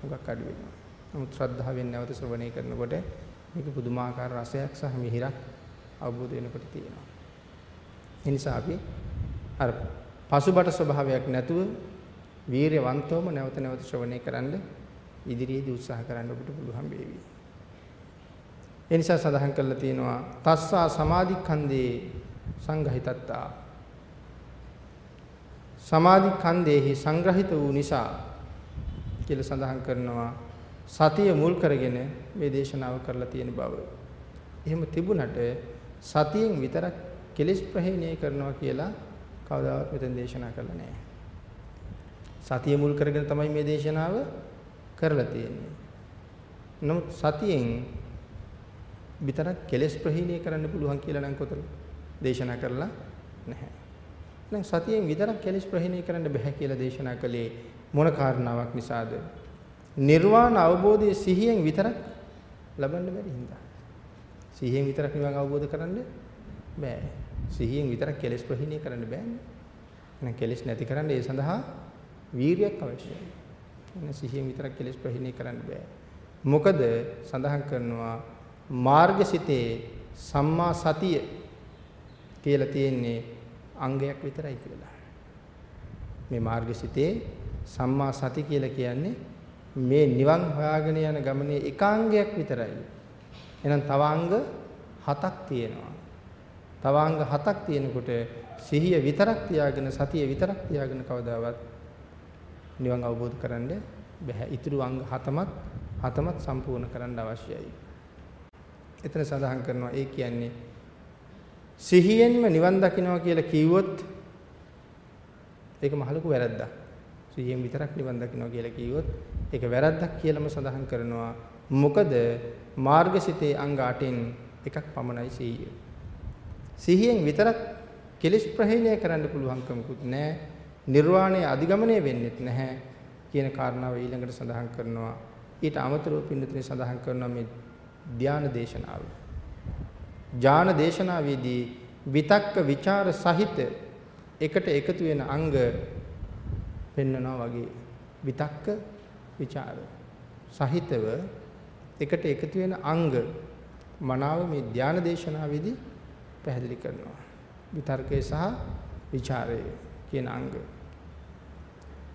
හුඟක් අඩු වෙනවා. නමුත් ශ්‍රද්ධාවෙන් නැවත ශ්‍රවණය කරනකොට මේක පුදුමාකාර රසයක් සහ මිහිරක් අවබෝධ වෙනකොට තියෙනවා. ඒ නිසා අපි අර පසුබට ස්වභාවයක් නැතුව වීරයවන්තවම නැවත නැවත ශ්‍රවණය කරන්න ඉදිරියේදී උත්සාහ කරන්න ඔබට පුළුවන් වේවි. ඒ නිසා සඳහන් කරලා තියෙනවා තස්සා සමාධිඛන්දේ සංගහිතත්තා සමාධි ඛණ්ඩේහි සංග්‍රහිත වූ නිසා කියලා සඳහන් කරනවා සතිය මුල් කරගෙන මේ දේශනාව කරලා තියෙන බව. එහෙම තිබුණට සතියෙන් විතරක් කෙලෙස් ප්‍රහීණය කරනවා කියලා කවදාවත් මෙතන දේශනා කරලා නැහැ. සතිය මුල් කරගෙන තමයි මේ දේශනාව කරලා තියෙන්නේ. නමුත් සතියෙන් විතරක් කෙලෙස් ප්‍රහීණය කරන්න පුළුවන් කියලා නම් කොතන දේශනා කරලා නැහැ. දැන් සතියෙන් විතරක් කෙලෙස් ප්‍රහීණය කරන්න බෑ කියලා දේශනා කළේ මොන කාරණාවක් නිසාද? නිර්වාණ අවබෝධයේ සිහියෙන් විතරක් ලබන්න බැරි හින්දා. සිහියෙන් විතරක් නිවන් අවබෝධ කරන්න බෑ. සිහියෙන් විතරක් කෙලෙස් ප්‍රහීණය කරන්න බෑනේ. එහෙනම් කෙලෙස් නැති කරන්න ඒ සඳහා වීරියක් අවශ්‍යයි. එහෙනම් සිහියෙන් විතරක් කෙලෙස් ප්‍රහීණය කරන්න බෑ. මොකද සඳහන් කරනවා මාර්ගසිතේ සම්මා සතිය කියලා තියෙන්නේ අංගයක් විතරයි කියලා. මේ මාර්ගසිතේ සම්මා සති කියලා කියන්නේ මේ නිවන් හොයාගෙන යන ගමනේ එකාංගයක් විතරයි. එහෙනම් තව අංග හතක් තියෙනවා. තව අංග හතක් තියෙනකොට සිහිය විතරක් තියාගෙන සතිය විතරක් තියාගෙන කවදාවත් නිවන් අවබෝධ කරන්න බැහැ. ඊතුරු අංග හතමත් හතමත් සම්පූර්ණ කරන්න අවශ්‍යයි. එතන සඳහන් කරනවා ඒ කියන්නේ සිහියෙන්ම නිවන් දකින්නවා කියලා කිව්වොත් ඒක මහලුකු වැරද්දක්. සිහියෙන් විතරක් නිවන් දකින්නවා කියලා කිව්වොත් ඒක වැරද්දක් කියලාම සඳහන් කරනවා. මොකද මාර්ගසිතේ අංග 8න් එකක් පමණයි සිහිය. සිහියෙන් විතරක් කෙලිස් ප්‍රහීණය කරන්න පුළුවන්කමකුත් නැහැ. නිර්වාණය අධිගමනය වෙන්නේත් නැහැ කියන කාරණාව ඊළඟට සඳහන් කරනවා. ඊට අමතරව පින්නතුනේ සඳහන් කරනවා මේ ධාන දේශනාව. ඥාන දේශනාවේදී විතක්ක ਵਿਚාර සහිත එකට එකතු වෙන අංග පෙන්වනවා වගේ විතක්ක ਵਿਚාර සහිතව එකට එකතු වෙන අංග මනාව මේ ධාන දේශනාවේදී පැහැදිලි කරනවා. විතර්කය සහ ਵਿਚාරය කියන අංගය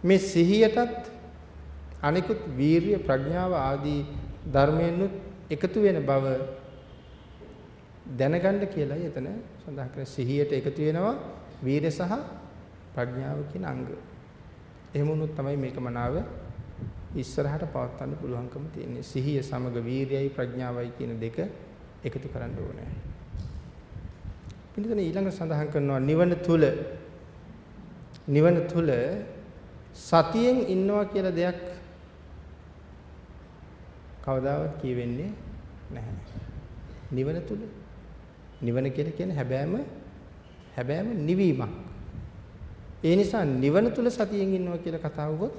මේ සිහියටත් අනිකුත් වීරිය ප්‍රඥාව ආදී ධර්මයෙන්ුත් එකතු වෙන බව දැනගන්න කියලායි එතන සඳහන් කරන්නේ සිහියට එකතු වෙනවා වීරිය සහ ප්‍රඥාව කියන අංග. එහෙම වුණොත් තමයි මේක මනාව ඉස්සරහට පවත්වන්න පුළුවන්කම තියෙන්නේ. සිහිය සමග වීරියයි ප්‍රඥාවයි කියන දෙක එකතු කරන්න ඕනේ. පිළිතුර ඊළඟ සඳහන් කරනවා නිවන තුල නිවන තුල සතියෙන් ඉන්නවා කියලා දෙයක් කවදාවත් කියවෙන්නේ නැහැ. නිවන තුල නිවන කියලා කියන්නේ හැබෑම හැබෑම නිවීමක්. ඒ නිසා නිවන තුල සතියෙන් ඉන්නවා කියලා කතාවකුත්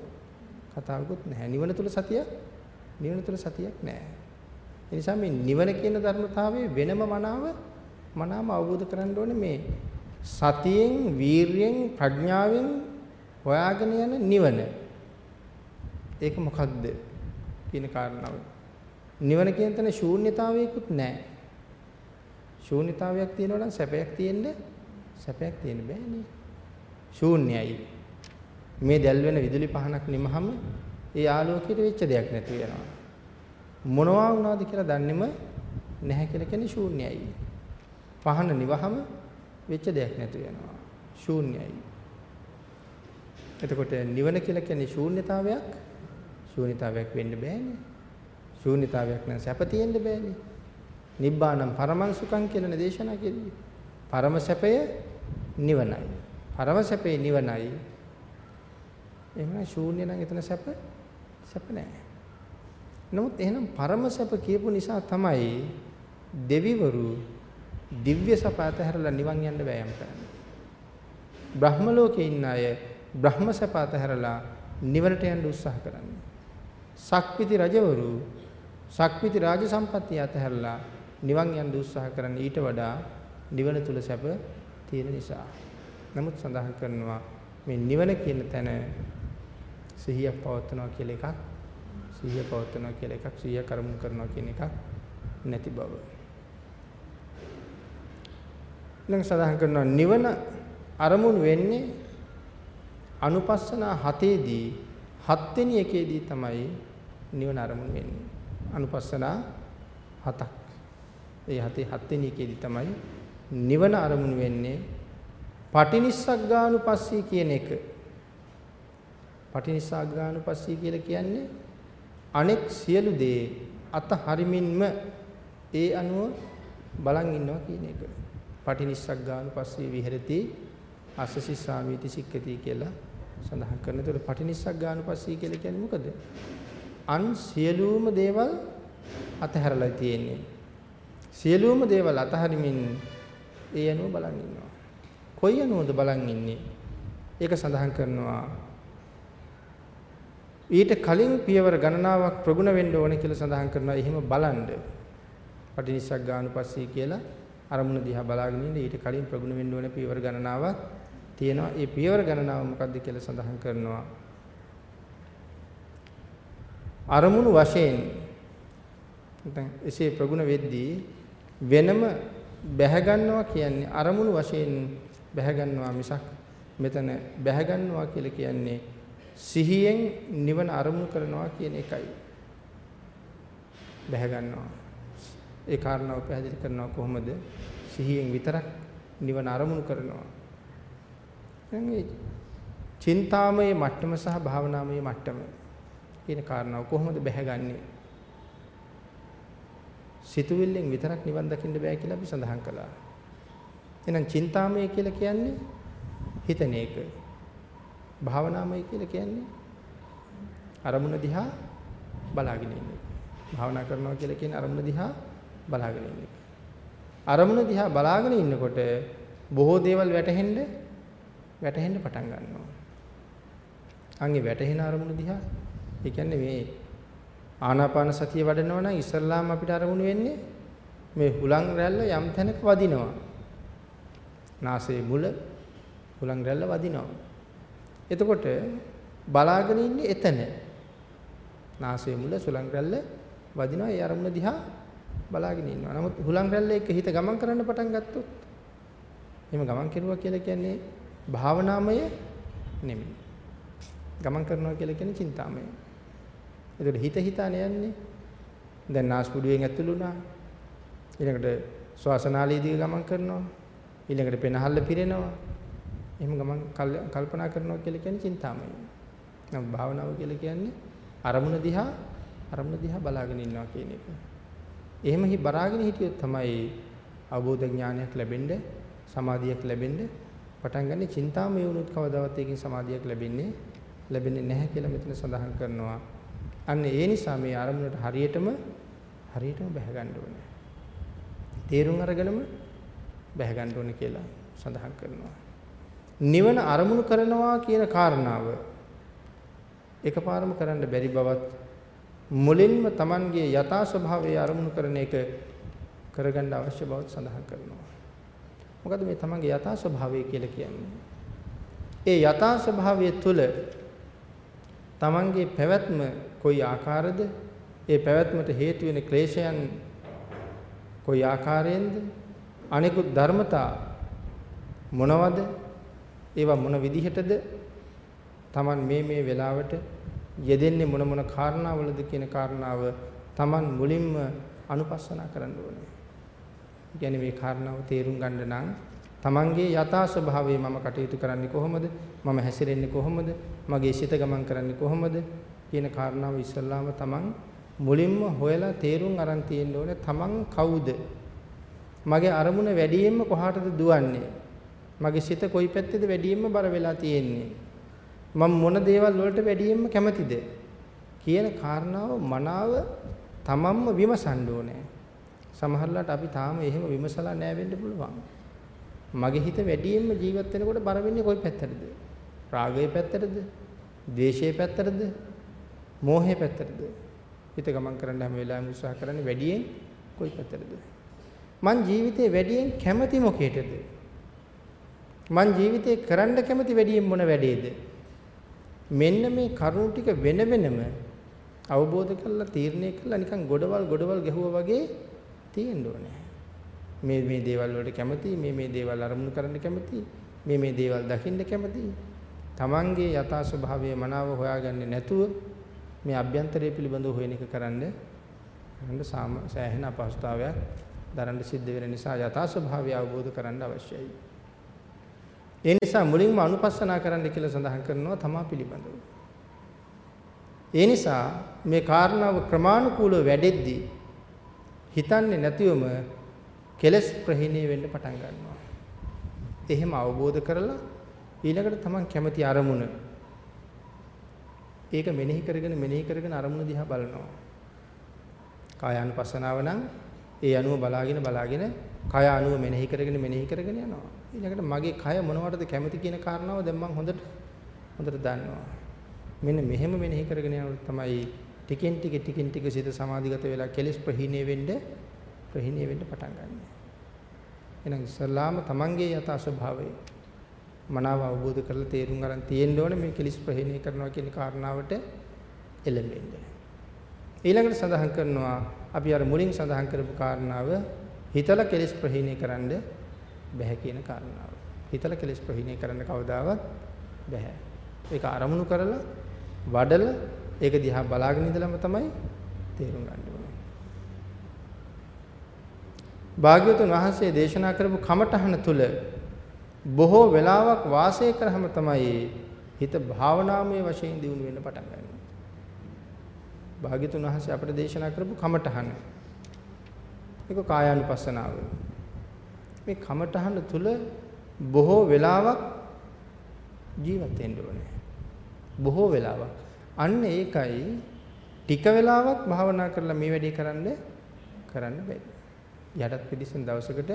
කතාවකුත් නැහැ. නිවන තුල සතිය නිවන තුල සතියක් නැහැ. ඒ නිසා මේ නිවන කියන ධර්මතාවයේ වෙනම මනාව මනාම අවබෝධ කරගන්න ඕනේ මේ සතියෙන්, වීරියෙන්, ප්‍රඥාවෙන් හොයාගෙන යන නිවන. ඒක මොකක්ද කියන කාරණාව. නිවන කියන තැන ශූන්‍යතාවයකුත් නැහැ. ශූන්‍යතාවයක් තියෙනවා නම් සැපයක් තියෙන්න සැපයක් තියෙන්න බෑනේ. ශූන්‍යයි. මේ දැල් වෙන විදුලි පහනක් නිමහම ඒ ආලෝකයට වෙච්ච දෙයක් නැති වෙනවා. මොනවා වුණාද කියලා දන්නේම නැහැ කියලා කියන්නේ ශූන්‍යයි. පහන නිවහම වෙච්ච දෙයක් නැති වෙනවා. ශූන්‍යයි. එතකොට නිවන කියලා කියන්නේ ශූන්‍යතාවයක්. ශූන්‍යතාවයක් වෙන්න බෑනේ. ශූන්‍යතාවයක් නම් සැප තියෙන්න බෑනේ. නිබ්බානම් පරමං සුඛං කියලා දේශනා කෙරුවේ. පරම සැපය නිවනයි. පරම සැපේ නිවනයි. එහෙනම් ශූන්‍ය නම් එතන සැප සැප නැහැ. නමුත් එහෙනම් පරම සැප කියපු නිසා තමයි දෙවිවරු දිව්‍ය සප අතහැරලා නිවන් යන්න බෑයම් කරන්නේ. බ්‍රහ්ම ලෝකේ ඉන්න අය බ්‍රහ්ම සප අතහැරලා නිවනට යන්න උත්සාහ කරන්නේ. සක්විති රජවරු සක්විති රාජ සම්පත්තිය අතහැරලා නිවන් යන්න උත්සාහ කරන්නේ ඊට වඩා නිවන තුල සැප තියෙන නිසා. නමුත් සඳහන් කරනවා මේ නිවන කියන තැන සිහියක් පවත්වනවා කියලා එකක් සිහිය පවත්වනවා කියලා එකක් සිහිය කරමු කරනවා කියන එකක් නැති බව. ඊළඟ සඳහන් කරනවා නිවන අරමුණු වෙන්නේ අනුපස්සනා හතේදී හත්වෙනි එකේදී තමයි නිවන අරමුණු වෙන්නේ. අනුපස්සනා හතක්. ඒ හතේ හත්වෙනි එකේදී තමයි නිවන අරමුණු වෙන්නේ. පටිනිස්සග්ගානුපස්සී කියන එක. පටිනිස්සග්ගානුපස්සී කියලා කියන්නේ අනෙක් සියලු දේ අතහරිමින්ම ඒ අනුව බලන් ඉන්නවා කියන එක. පටිනිස්සග්ගානුපස්සී විහෙරති අස්සසිස්සාමීති සික්කති කියලා සඳහන් කරන. ඒතකොට පටිනිස්සග්ගානුපස්සී කියලා කියන්නේ මොකද? අන් සියලුම දේවල් අතහැරලා තියෙන්නේ. සියලුම දේවල් අතහරිමින් ඒ අනුව බලන් ඉන්නවා. කොයි අනුවද බලන් ඉන්නේ? ඒක සඳහන් කරනවා ඊට කලින් පියවර ගණනාවක් ප්‍රගුණ වෙන්න ඕනේ කියලා සඳහන් කරනවා. එහෙම බලන්න. පටිනිස්සග්ගානුපස්සී කියලා අරමුණ දිහා බලාගෙන ඉන්න ඊට කලින් ප්‍රගුණ වෙන්න ඕනේ පියවර ගණනාවක් තියෙනවා. ඒ පියවර ගණනාව මොකක්ද කියලා සඳහන් කරනවා. අරමුණු වශයෙන් නැත්නම් එසේ ප්‍රගුණ වෙද්දී වෙනම බැහැ ගන්නවා කියන්නේ අරමුණු වශයෙන් බැහැ ගන්නවා මිසක් මෙතන බැහැ ගන්නවා කියලා කියන්නේ සිහියෙන් නිවන අරමුණු කරනවා කියන එකයි. බැහැ ගන්නවා. ඒ කාරණාව පැහැදිලි කරනවා කොහොමද? සිහියෙන් විතරක් නිවන අරමුණු කරනවා. දැන් මේ චින්තාමය මට්ටම සහ භාවනාමය මට්ටම කියන කාරණාව කොහොමද බැහැගන්නේ? සිතුවිල්ලෙන් විතරක් නිවන් දකින්න බෑ කියලා අපි සඳහන් කළා. එහෙනම් චින්තාමය කියලා කියන්නේ හිතන එක. භාවනාමය කියලා කියන්නේ අරමුණ දිහා බලාගෙන ඉන්න එක. භාවනා කරනවා කියලා කියන්නේ අරමුණ දිහා බලාගෙන ඉන්න එක. අරමුණ දිහා බලාගෙන ඉන්නකොට බොහෝ දේවල් වැටහෙන්න වැටහෙන්න පටන් ගන්නවා. අංගේ වැටහෙන අරමුණ දිහා ඒ කියන්නේ මේ ආනාපාන සතිය වඩනවා නම් ඉස්සල්ලාම අපිට අරමුණු වෙන්නේ මේ හුලං රැල්ල යම් තැනක වදිනවා. නාසයේ මුල හුලං රැල්ල වදිනවා. එතකොට බලාගෙන ඉන්නේ එතන. නාසයේ මුල සුලං රැල්ල වදිනවා ඒ අරමුණ දිහා බලාගෙන ඉන්නවා. නමුත් හුලං රැල්ල එක්ක හිත ගමන් කරන්න පටන් ගත්තොත් එහෙම ගමන් කෙරුවා කියලා කියන්නේ භාවනාමය නෙමෙයි. ගමන් කරනවා කියලා කියන්නේ චින්තාමය. එතකොට හිත හිතානේ යන්නේ. දැන් නාස්පුඩුවෙන් ඇතුළු වුණා. ඊළඟට ශ්වාසනාලයේදී ගමන් කරනවා. ඊළඟට පෙනහල්ල පිරෙනවා. එහෙම ගමන් කල්පනා කරනවා කියලා කියන්නේ චින්තාමය. නම් භාවනාව කියලා කියන්නේ අරමුණ දිහා අරමුණ දිහා බලාගෙන ඉන්නවා කියන එක. එහෙම හි බලාගෙන හිටියොත් තමයි අවබෝධ ඥානයක් ලැබෙන්න, සමාධියක් ලැබෙන්න පටන් ගන්න. චින්තාමය වුණොත් කවදාවත් ඒකෙන් සමාධියක් ලැබෙන්නේ ලැබෙන්නේ නැහැ කියලා මෙතන සඳහන් කරනවා. අන්න ඒ නිසා මේ අරමුණට හරියටම හරියටම බැහැ ගන්න ඕනේ. තේරුම් අරගෙනම බැහැ ගන්න ඕනේ කියලා සඳහන් කරනවා. නිවන අරමුණු කරනවා කියන කාරණාව එකපාරම කරන්න බැරි බවත් මුලින්ම Tamanගේ යථා ස්වභාවය අරමුණු කරන එක කරගන්න අවශ්‍ය බවත් සඳහන් කරනවා. මොකද මේ Tamanගේ යථා ස්වභාවය කියලා කියන්නේ? ඒ යථා ස්වභාවය තුළ Tamanගේ පැවැත්ම කොයි ආකාරද ඒ පැවැත්මට හේතු වෙන ක්ලේශයන් කොයි ආකාරයෙන්ද අනිකුත් ධර්මතා මොනවද ඒවා මොන විදිහටද Taman මේ මේ වෙලාවට යෙදෙන්නේ මොන මොන කාරණාවලද කියන කාරණාව Taman මුලින්ම අනුපස්සනා කරන්න ඕනේ. කියන්නේ මේ කාරණාව තේරුම් ගන්න නම් තමන්ගේ යථා ස්වභාවය මම කටයුතු කරන්නේ කොහොමද? මම හැසිරෙන්නේ කොහොමද? මගේ සිත ගමන් කරන්නේ කොහොමද? කියන කාරණාව ඉස්සල්ලාම තමන් මුලින්ම හොයලා තේරුම් අරන් තියෙන්න ඕනේ තමන් කවුද? මගේ අරමුණ වැඩියෙන්ම කොහාටද දුවන්නේ? මගේ සිත කොයි පැත්තේද වැඩියෙන්ම බර වෙලා තියෙන්නේ? මම මොන දේවල් වලට වැඩියෙන්ම කැමතිද? කියන කාරණාව මනාව තමන්ම විමසන්න ඕනේ. සමහරවිට අපි තාම එහෙම විමසලා නැහැ වෙන්න පුළුවන්. මගේ හිත වැඩියෙන්ම ජීවත් වෙනකොට බර වෙන්නේ කොයි පැත්තටද? රාගයේ පැත්තටද? ද්වේෂයේ පැත්තටද? මෝහයේ පැත්තටද? හිත ගමන් කරන්න හැම වෙලාවෙම උත්සාහ කරන්නේ වැඩියෙන් කොයි පැත්තටද? මං ජීවිතේ වැඩියෙන් කැමති මොකේටද? මං ජීවිතේ කරන්න කැමති වැඩියෙන් මොන වැඩේද? මෙන්න මේ කරුණු ටික වෙන වෙනම අවබෝධ කරලා තීරණය කළා නිකන් ගොඩවල් ගොඩවල් ගැහුවා වගේ තියෙන්න ඕනේ. මේ මේ දේවල් වලට කැමති මේ මේ දේවල් අරමුණු කරන්න කැමති මේ මේ දේවල් දකින්න කැමති තමන්ගේ යථා ස්වභාවය මනාව හොයාගන්නේ නැතුව මේ අභ්‍යන්තරය පිළිබඳව හොයන එක කරන්න කරන්න සෑහෙන අපහසුතාවයක් දරන්න සිද්ධ වෙන නිසා යථා ස්වභාවය අවබෝධ කරගන්න අවශ්‍යයි. ඒ නිසා මුලින්ම අනුපස්සනා කරන්න කියලා සඳහන් කරනවා තමා පිළිබඳව. ඒ නිසා මේ කාරණාව ක්‍රමානුකූලව වැඩෙද්දී හිතන්නේ නැතිවම කෙලස් ප්‍රහීණය වෙන්න පටන් ගන්නවා. එහෙම අවබෝධ කරලා ඊළඟට තමන් කැමති අරමුණ ඒක මෙනෙහි කරගෙන මෙනෙහි කරගෙන අරමුණ දිහා බලනවා. කායානුපස්සනාව නම් ඒ අනුව බලාගෙන බලාගෙන කය අනුව මෙනෙහි කරගෙන මෙනෙහි කරගෙන යනවා. ඊළඟට මගේ කය මොනවටද කැමති කියන කාරණාව දැන් මම හොඳට හොඳට දන්නවා. මෙන්න මෙහෙම මෙනෙහි කරගෙන යනකොට තමයි ටිකෙන් ටික ටිකෙන් ටික සිත සමාධිගත වෙලා කෙලස් ප්‍රහීණය වෙන්නේ ප්‍රහීණය වෙන්න පටන් ගන්නවා. එහෙනම් ඉස්සල්ලාම තමන්ගේ යථා ස්වභාවය මනාව අවබෝධ කරලා තේරුම් ගන්න තියෙන්න ඕනේ මේ කෙලිස් ප්‍රහීණය කරනවා කියන කාරණාවට එළඹෙන්න. ඊළඟට සඳහන් කරනවා අපි අර මුලින් සඳහන් කරපු කාරණාව හිතලා කෙලිස් ප්‍රහීණය කරන්න බැහැ කියන කාරණාව. හිතලා කෙලිස් ප්‍රහීණය කරන්න කවදාවත් බැහැ. ඒක අරමුණු කරලා වඩලා ඒක දිහා බලාගෙන ඉඳලම තමයි තේරුම් ගන්න ඕනේ. භාග්‍යවතුන් වහන්සේ දේශනා කරපු කමඨහන තුල බොහෝ වෙලාවක් වාසය කරාම තමයි හිත භාවනාමය වශයෙන් දියුණු වෙන්න පටන් ගන්නේ. භාග්‍යතුන් වහන්සේ අපට දේශනා කරපු කමඨහන. ඒක කායානුපස්සනාව. මේ කමඨහන තුල බොහෝ වෙලාවක් ජීවත් වෙන්න ඕනේ. බොහෝ වෙලාවක්. අන්න ඒකයි ටික වෙලාවක් භාවනා කරලා මේ වැඩේ කරන්න කරන්න බැහැ. යටත් පිටිසෙන් දවසකට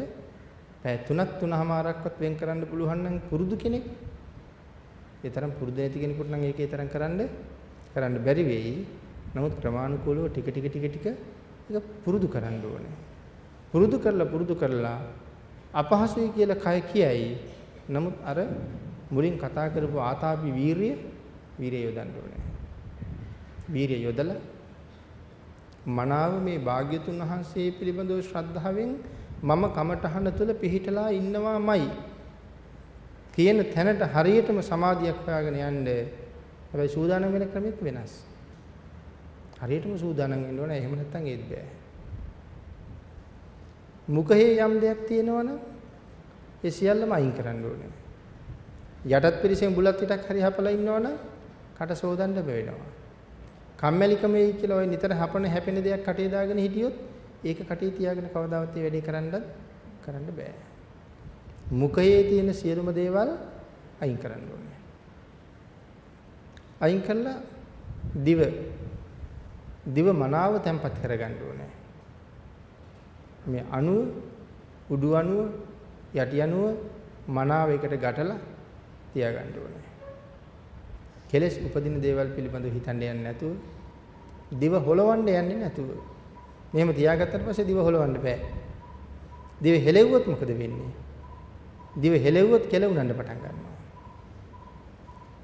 පැය 3ක් 3මාරක්වත් වෙන් කරන්න පුළුවන් නම් පුරුදු කෙනෙක්. ඒ තරම් පුරුදු නැති කෙනෙකුට නම් ඒකේ තරම් කරන්න කරන්න බැරි වෙයි. නමුත් ක්‍රමානුකූලව ටික ටික ටික ටික ඒක පුරුදු කරන්න ඕනේ. පුරුදු කරලා පුරුදු කරලා අපහසුයි කියලා කය කියයි. නමුත් අර මුලින් කතා කරපු ආතාපි වීරිය වීරිය යොදන්න ඕනේ. වීරිය යොදලා මනාව මේ භාග්‍යතුන් වහන්සේ පිළිබඳව ශ්‍රද්ධාවෙන් මම කමඨහන තුල පිහිටලා ඉන්නවාමයි කියන තැනට හරියටම සමාධියක් හොයාගෙන යන්න හැබැයි සූදානම් වෙන ක්‍රමෙත් වෙනස්. හරියටම සූදානම් වෙන්න ඕනේ එහෙම නැත්නම් ඒත් බෑ. මුඛයේ යම් දෙයක් තියෙනවනම් ඒ සියල්ලම අයින් කරන්න ඕනේ. යටත් පිරිසෙන් බුලත් පිටක් හරි හපලා ඉන්නවනම් කට සෝදන්න බැවෙනවා. කම්මැලිකමයි කියලා ඔය නිතර හපන හැපෙන දෙයක් කටේ දාගෙන හිටියොත් ඒක කටේ තියාගෙන කවදාවත් ඒ වැඩේ කරන්නත් කරන්න බෑ. මුඛයේ තියෙන සියලුම දේවල් අයින් කරන්න ඕනේ. අයින් කළා දිව දිව මනාව තැම්පත් කරගන්න ඕනේ. මේ අණුව උඩු අණුව යටි අණුව මනාව එකට ගැටලා තියාගන්න ඕනේ. කෙලස් උපදින දේවල් පිළිබඳව හිතන්න යන්නේ නැතුව දිව හොලවන්න යන්නේ නැතුව මෙහෙම තියාගත්තට පස්සේ දිව හොලවන්න බෑ. දිව හෙලෙව්වොත් මොකද වෙන්නේ? දිව හෙලෙව්වොත් කෙල උනන්න පටන් ගන්නවා.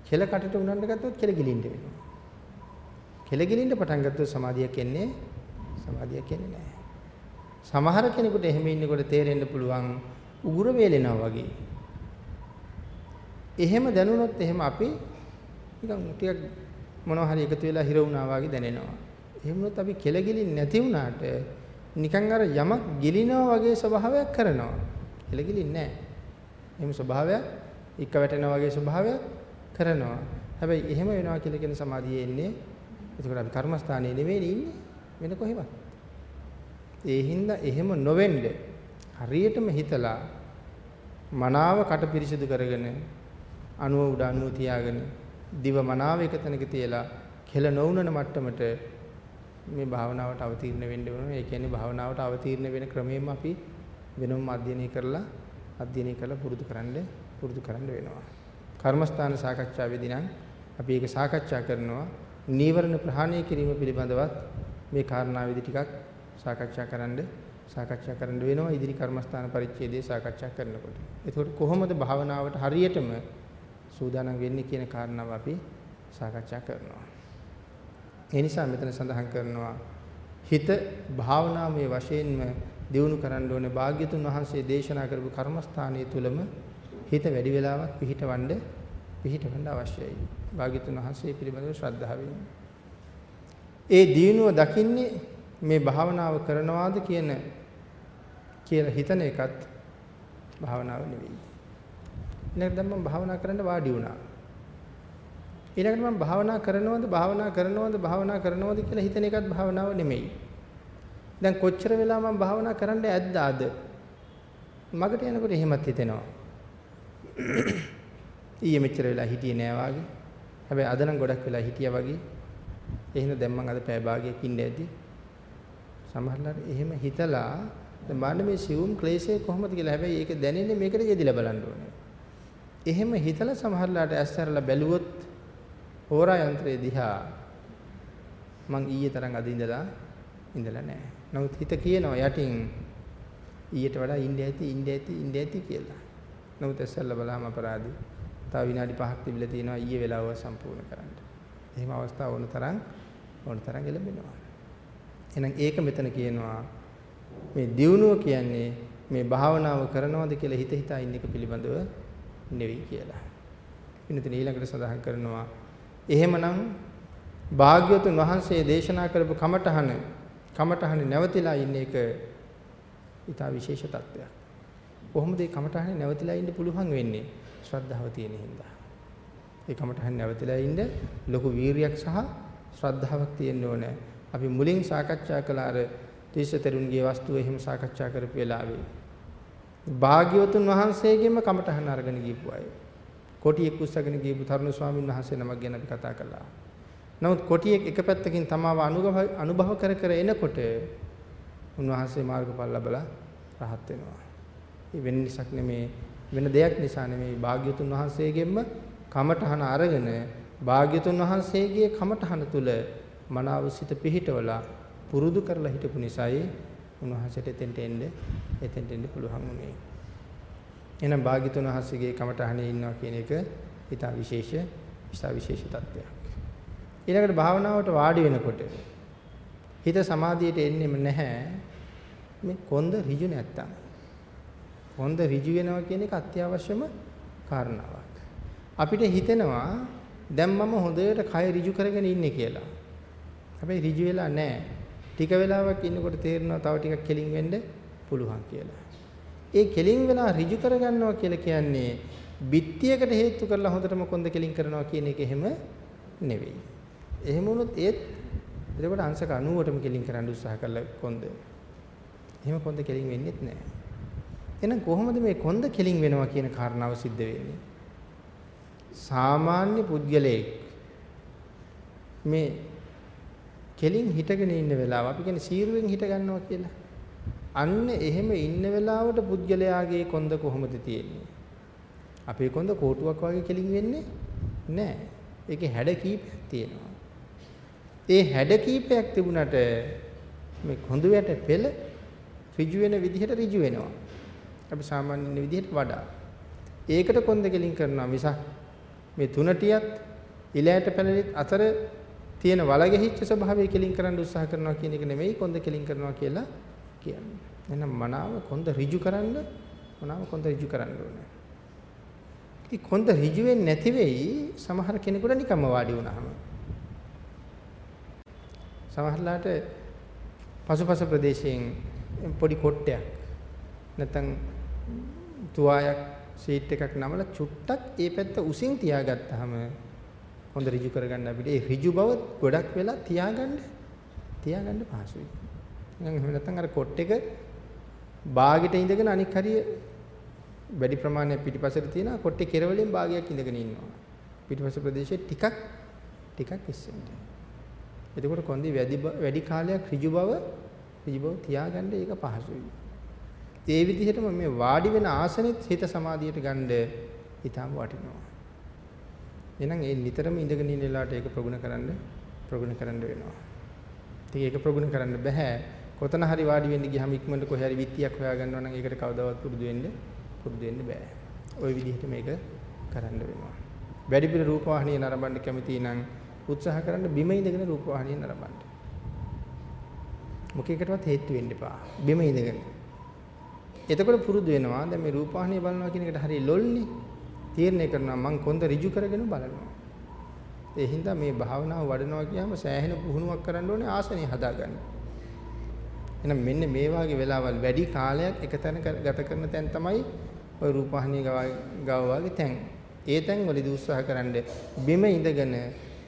කෙල කටට උනන්න ගත්තොත් කෙල ගිලින්න වෙනවා. කෙල ගිලින්න පටන් ගත්තොත් සමාධියක් එන්නේ සමාධියක් එන්නේ නැහැ. සමහර කෙනෙකුට එහෙම ඉන්නකොට තේරෙන්න පුළුවන් උගුර වේලෙනවා වගේ. එහෙම දැනුනොත් එහෙම අපි නිකන් ටිකක් මොනවා හරි එකතු වෙලා හිර වුණා වගේ දැනෙනවා. එහෙම වුණොත් අපි කෙලගිලින් නැති වුණාට නිකන් අර යමක් ගිලිනවා වගේ ස්වභාවයක් කරනවා. කෙලගිලින් නැහැ. එහෙම ස්වභාවයක් එක වැටෙනා වගේ ස්වභාවයක් කරනවා. හැබැයි එහෙම වෙනවා කියලා කියන සමාධියේ ඉන්නේ. එතකොට අපි කර්මස්ථානයේ නෙවෙයි ඉන්නේ. වෙන කොහෙවත්. ඒ හින්දා එහෙම නොවෙන්න හරියටම හිතලා මනාව කට පිරිසිදු කරගෙන අණුව උඩ අණුව තියාගෙන දිව මනාව එක තැනක තියලා කෙල නොවුනන මට්ටමට මේ භාවනාවට අවතීර්ණ වෙන්න ඕනේ. ඒ කියන්නේ භාවනාවට අවතීර්ණ වෙන ක්‍රමයෙන්ම අපි වෙනම අධ්‍යයනය කරලා අධ්‍යයනය කරලා පුරුදු කරන්න පුරුදු කරන්න වෙනවා. කර්මස්ථාන සාකච්ඡාවේදී නම් අපි ඒක සාකච්ඡා කරනවා. නීවරණ ප්‍රහාණය කිරීම පිළිබඳවත් මේ කාරණාවේදී ටිකක් සාකච්ඡා කරන්න සාකච්ඡා කරන්න වෙනවා ඉදිරි කර්මස්ථාන පරිච්ඡේදයේ සාකච්ඡා කරනකොට. එතකොට කොහොමද භාවනාවට හරියටම සූදානම් වෙන්නේ කියන කාරණාව අපි සාකච්ඡා කරනවා. ඒ නිසා මෙතන සඳහන් කරනවා හිත භාවනාමය වශයෙන්ම දියුණු කරන්න ඕනේ භාග්‍යතුන් වහන්සේ දේශනා කරපු කර්මස්ථානයේ තුලම හිත වැඩි වෙලාවක් පිහිටවන්න පිහිටවන්න අවශ්‍යයි. භාග්‍යතුන් වහන්සේ පිළිබඳව ශ්‍රද්ධාවෙන්. ඒ දියුණුව දකින්නේ මේ භාවනාව කරනවාද කියන කියලා හිතන එකත් භාවනාව නෙවෙයි. ඊළඟට දැන් මම භාවනා කරන්න වාඩි වුණා. ඊළඟට මම භාවනා කරනවද භාවනා කරනවද භාවනා කරනවද කියලා හිතන එකත් භාවනාව නෙමෙයි. දැන් කොච්චර වෙලා මම භාවනා කරන්න ඇද්ද අද? මගට යනකොට එහෙමත් හිතෙනවා. ඊයේ මෙච්චර වෙලා හිටියේ නෑ වාගේ. හැබැයි අද නම් ගොඩක් වෙලා හිටියා වගේ. එහෙනම් දැන් මම අද පැය භාගයක් ඉන්න ඇති. සමහරවිට එහෙම හිතලා දැන් බලන්න මේ සිවුම් ක්ලේශය කොහොමද කියලා. හැබැයි ඒක දැනෙන්නේ මේකට යෙදිලා බලන්න ඕනේ. එහෙම හිතලා සමහරලාට ඇස්තරලා බැලුවොත් හෝරා යන්ත්‍රය දිහා මං ඊයේ තරම් අද ඉඳලා ඉඳලා නැහැ. නමුත් හිත කියනවා යටින් ඊට වඩා ඉන්න ඇති ඉන්න ඇති ඉන්න ඇති කියලා. නමුත් ඇස්තරලා බලහම අපරාධි. තව විනාඩි 5ක් තිබිලා තියෙනවා ඊයේ වෙලාව සම්පූර්ණ කරන්න. එහෙම අවස්ථා ඕන තරම් ඕන තරම් ලැබෙනවා. එහෙනම් ඒක මෙතන කියනවා මේ දියුණුව කියන්නේ මේ භාවනාව කරනවද කියලා හිත හිතා ඉන්න එක පිළිබඳව නෙවෙයි කියලා. ඉන්නතන ඊළඟට සඳහන් කරනවා එහෙමනම් භාග්‍යවතුන් වහන්සේ දේශනා කරපු කමඨහන කමඨහන නැවතිලා ඉන්න එක ඊට විශේෂ තත්ත්වයක්. කොහොමද මේ කමඨහන නැවතිලා ඉන්න පුළුවන් වෙන්නේ? ශ්‍රද්ධාව තියෙන හින්දා. ඒ කමඨහන නැවතිලා ඉන්න ලොකු වීරියක් සහ ශ්‍රද්ධාවක් තියෙන්න ඕනේ. අපි මුලින් සාකච්ඡා කළ අර තීසතරුන්ගේ වස්තුව එහෙම සාකච්ඡා කරපු වෙලාවේ භාග්‍යවතුන් වහන්සේගෙම කමඨහන අරගෙන ගිහපු අය. කොටියෙක් උස්සගෙන ගිහපු තරුණ ස්වාමීන් වහන්සේ නමක් ගැන අපි කතා කළා. නමුත් කොටියෙක් එක පැත්තකින් තමාව අනුභව අනුභව කර කර එනකොට උන්වහන්සේ මාර්ගඵල ලැබලා රහත් වෙනවා. ඒ වෙන නිසාක් නෙමේ වෙන දෙයක් නිසා නෙමේ භාග්‍යතුන් වහන්සේගෙන්ම කමඨහන අරගෙන භාග්‍යතුන් වහන්සේගේ කමඨහන තුල මනාව සිත පිහිටවලා පුරුදු කරලා හිටපු නිසායි උන්වහන්සේට එතෙන්ට එන්න එතෙන්ට එන්න පුළුවන් වුණේ. එහෙනම් භාග්‍යතුන් වහන්සේගේ කමඨහනේ ඉන්නවා කියන එක ඉතා විශේෂ ඉතා විශේෂ තත්ත්වයක්. ඊළඟට භාවනාවට වාඩි වෙනකොට හිත සමාධියට එන්නෙම නැහැ මේ කොන්ද ඍජු නැත්තම්. කොන්ද ඍජු වෙනවා කියන එක අත්‍යවශ්‍යම කාරණාවක්. අපිට හිතෙනවා දැන් මම හොඳට කය ඍජු කරගෙන ඉන්නේ කියලා. හැබැයි ඍජු වෙලා නැහැ. ටික වෙලාවක් ඉන්නකොට තේරෙනවා තව ටිකක් කෙලින් වෙන්න පුළුවන් කියලා. ඒ කෙලින් වෙලා ඍජු කරගන්නවා කියලා කියන්නේ බිත්තියකට හේතු කරලා හොඳටම කොන්ද කෙලින් කරනවා කියන එක එහෙම නෙවෙයි. එහෙම වුණොත් ඒත් එතකොට අංශක 90ටම කෙලින් කරන්න උත්සාහ කළා කොන්ද. එහෙම කොන්ද කෙලින් වෙන්නේ නැහැ. එහෙනම් කොහොමද මේ කොන්ද කෙලින් වෙනවා කියන කාරණාව सिद्ध වෙන්නේ? සාමාන්‍ය පුද්ගලයෙක් මේ කෙලින් හිටගෙන ඉන්න වෙලාව අපි කියන්නේ සීරුවෙන් හිට ගන්නවා කියලා. අන්න එහෙම ඉන්න වෙලාවට පුද්ගලයාගේ කොන්ද කොහොමද තියෙන්නේ? අපේ කොන්ද කෝටුවක් වගේ කෙලින් වෙන්නේ නැහැ. ඒකේ හැඩ කීපයක් තියෙනවා. ඒ හැඩ කීපයක් තිබුණට මේ කොඳු යට පෙළ ඍජු වෙන විදිහට ඍජු වෙනවා. අපි සාමාන්‍ය ඉන්න විදිහට වඩා. ඒකට කොන්ද කෙලින් කරනවා මිසක් මේ තුනටියත් ඉලෑට පැලලිත් අතර තියෙන වලගෙහිච්ච ස්වභාවය කෙලින් කරන්න උත්සාහ කරනවා කියන එක නෙමෙයි කොන්ද කෙලින් කරනවා කියලා කියන්නේ. එහෙනම් මනාව කොන්ද ඍජු කරන්න මනාව කොන්ද ඍජු කරන්න ඕනේ. ඉතින් කොන්ද ඍජු වෙන්නේ නැති වෙයි සමහර කෙනෙකුට නිකම්ම වාඩි වුණාම. සමහරලාට පසුපස ප්‍රදේශයෙන් පොඩි කොට්ටයක් නැත්නම් තුවායක් සීට් එකක් නමලා චුට්ටක් ඒ පැත්ත උසින් තියාගත්තාම හොඳ ඍජු කරගන්න අපිට ඒ ඍජු බව ගොඩක් වෙලා තියාගන්න තියාගන්න පහසුයි. නිකන් එහෙම නැත්නම් අර කොට් එක බාගෙට ඉඳගෙන අනික් හරිය වැඩි ප්‍රමාණයක් පිටිපසට තියෙනවා කොට්ටේ කෙරවලින් භාගයක් ඉඳගෙන ඉන්නවා. පිටිපස ප්‍රදේශයේ ටිකක් ටිකක් ඉස්සෙන්ට. එතකොට කොන්දේ වැඩි වැඩි කාලයක් ඍජු බව ඍජු බව තියාගන්න ඒක පහසුයි. ඒ විදිහටම මේ වාඩි වෙන ආසනෙත් හිත සමාධියට ගන්න ඊටම වටිනවා. එහෙනම් ඒ නිතරම ඉඳගෙන ඉන්න වෙලාවට ඒක ප්‍රගුණ කරන්න ප්‍රගුණ කරන්න වෙනවා. ඉතින් ඒක ප්‍රගුණ කරන්න බෑ. කොතන හරි වාඩි වෙන්න ගියාම ඉක්මනට කොහේ හරි විත්තියක් හොයාගන්නවා නම් ඒකට කවදාවත් පුරුදු වෙන්න පුරුදු වෙන්න බෑ. ওই විදිහට මේක කරන්න වෙනවා. වැඩිපුර රූපවාහිනිය නරඹන්න කැමති නම් උත්සාහ කරන්න බිම ඉඳගෙන රූපවාහිනිය නරඹන්න. මොකේකටවත් හේතු වෙන්න එපා. බිම ඉඳගෙන. එතකොට පුරුදු වෙනවා. දැන් මේ රූපවාහිනිය බලනවා කියන එකට හරි ලොල්නේ. තීරණය කරනවා මං කොන්ද ඍජු කරගෙන බලනවා. ඒ හින්දා මේ භාවනාව වඩනවා කියහම සෑහෙන පුහුණුවක් කරන්න ඕනේ ආසනිය හදාගන්න. එහෙනම් මෙන්න මේ වාගේ වෙලාවල් වැඩි කාලයක් එක තැන ගත කරන තැන් තමයි ওই රූපවාහිනිය ගාව වාගේ තැන්. ඒ තැන් වලදී උත්සාහ කරන්න බිම ඉඳගෙන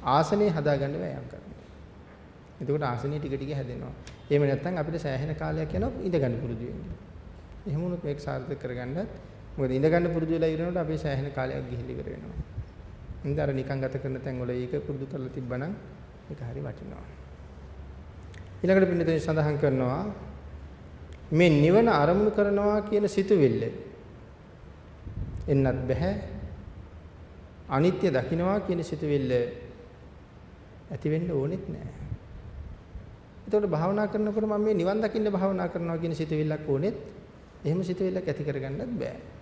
ආසනය හදාගන්න වෑයම් කරන්න. එතකොට ආසනය ටික ටික හැදෙනවා. එහෙම නැත්නම් අපිට සෑහෙන කාලයක් යනවා ඉඳගන්න පුරුදු වෙන්න. එහෙම වුණොත් මේක සාර්ථක කරගන්නත් මොකද ඉඳගන්න පුරුදු වෙලා ඉරනකොට අපි සෑහෙන කාලයක් ගිහිලි ඉවර වෙනවා. ඉතින් අර නිකන් ගත කරන තැන් වල ඒක පුරුදු කරලා තිබ්බනම් ඒක හරි වටිනවා. ඊළඟට පින්නතේ සඳහන් කරනවා මේ නිවන අරමුණු කරනවා කියන සිතුවිල්ල එන්නත් බෑ අනිත්‍ය දකින්නවා කියන සිතුවිල්ල ඇති වෙන්න ඕනෙත් නෑ. එතකොට භාවනා කරනකොට මම මේ නිවන් දකින්න භාවනා කරනවා කියන සිතුවිල්ලක් ඕනෙත් එහෙම සිතුවිල්ලක් ඇති කරගන්නත් බෑ.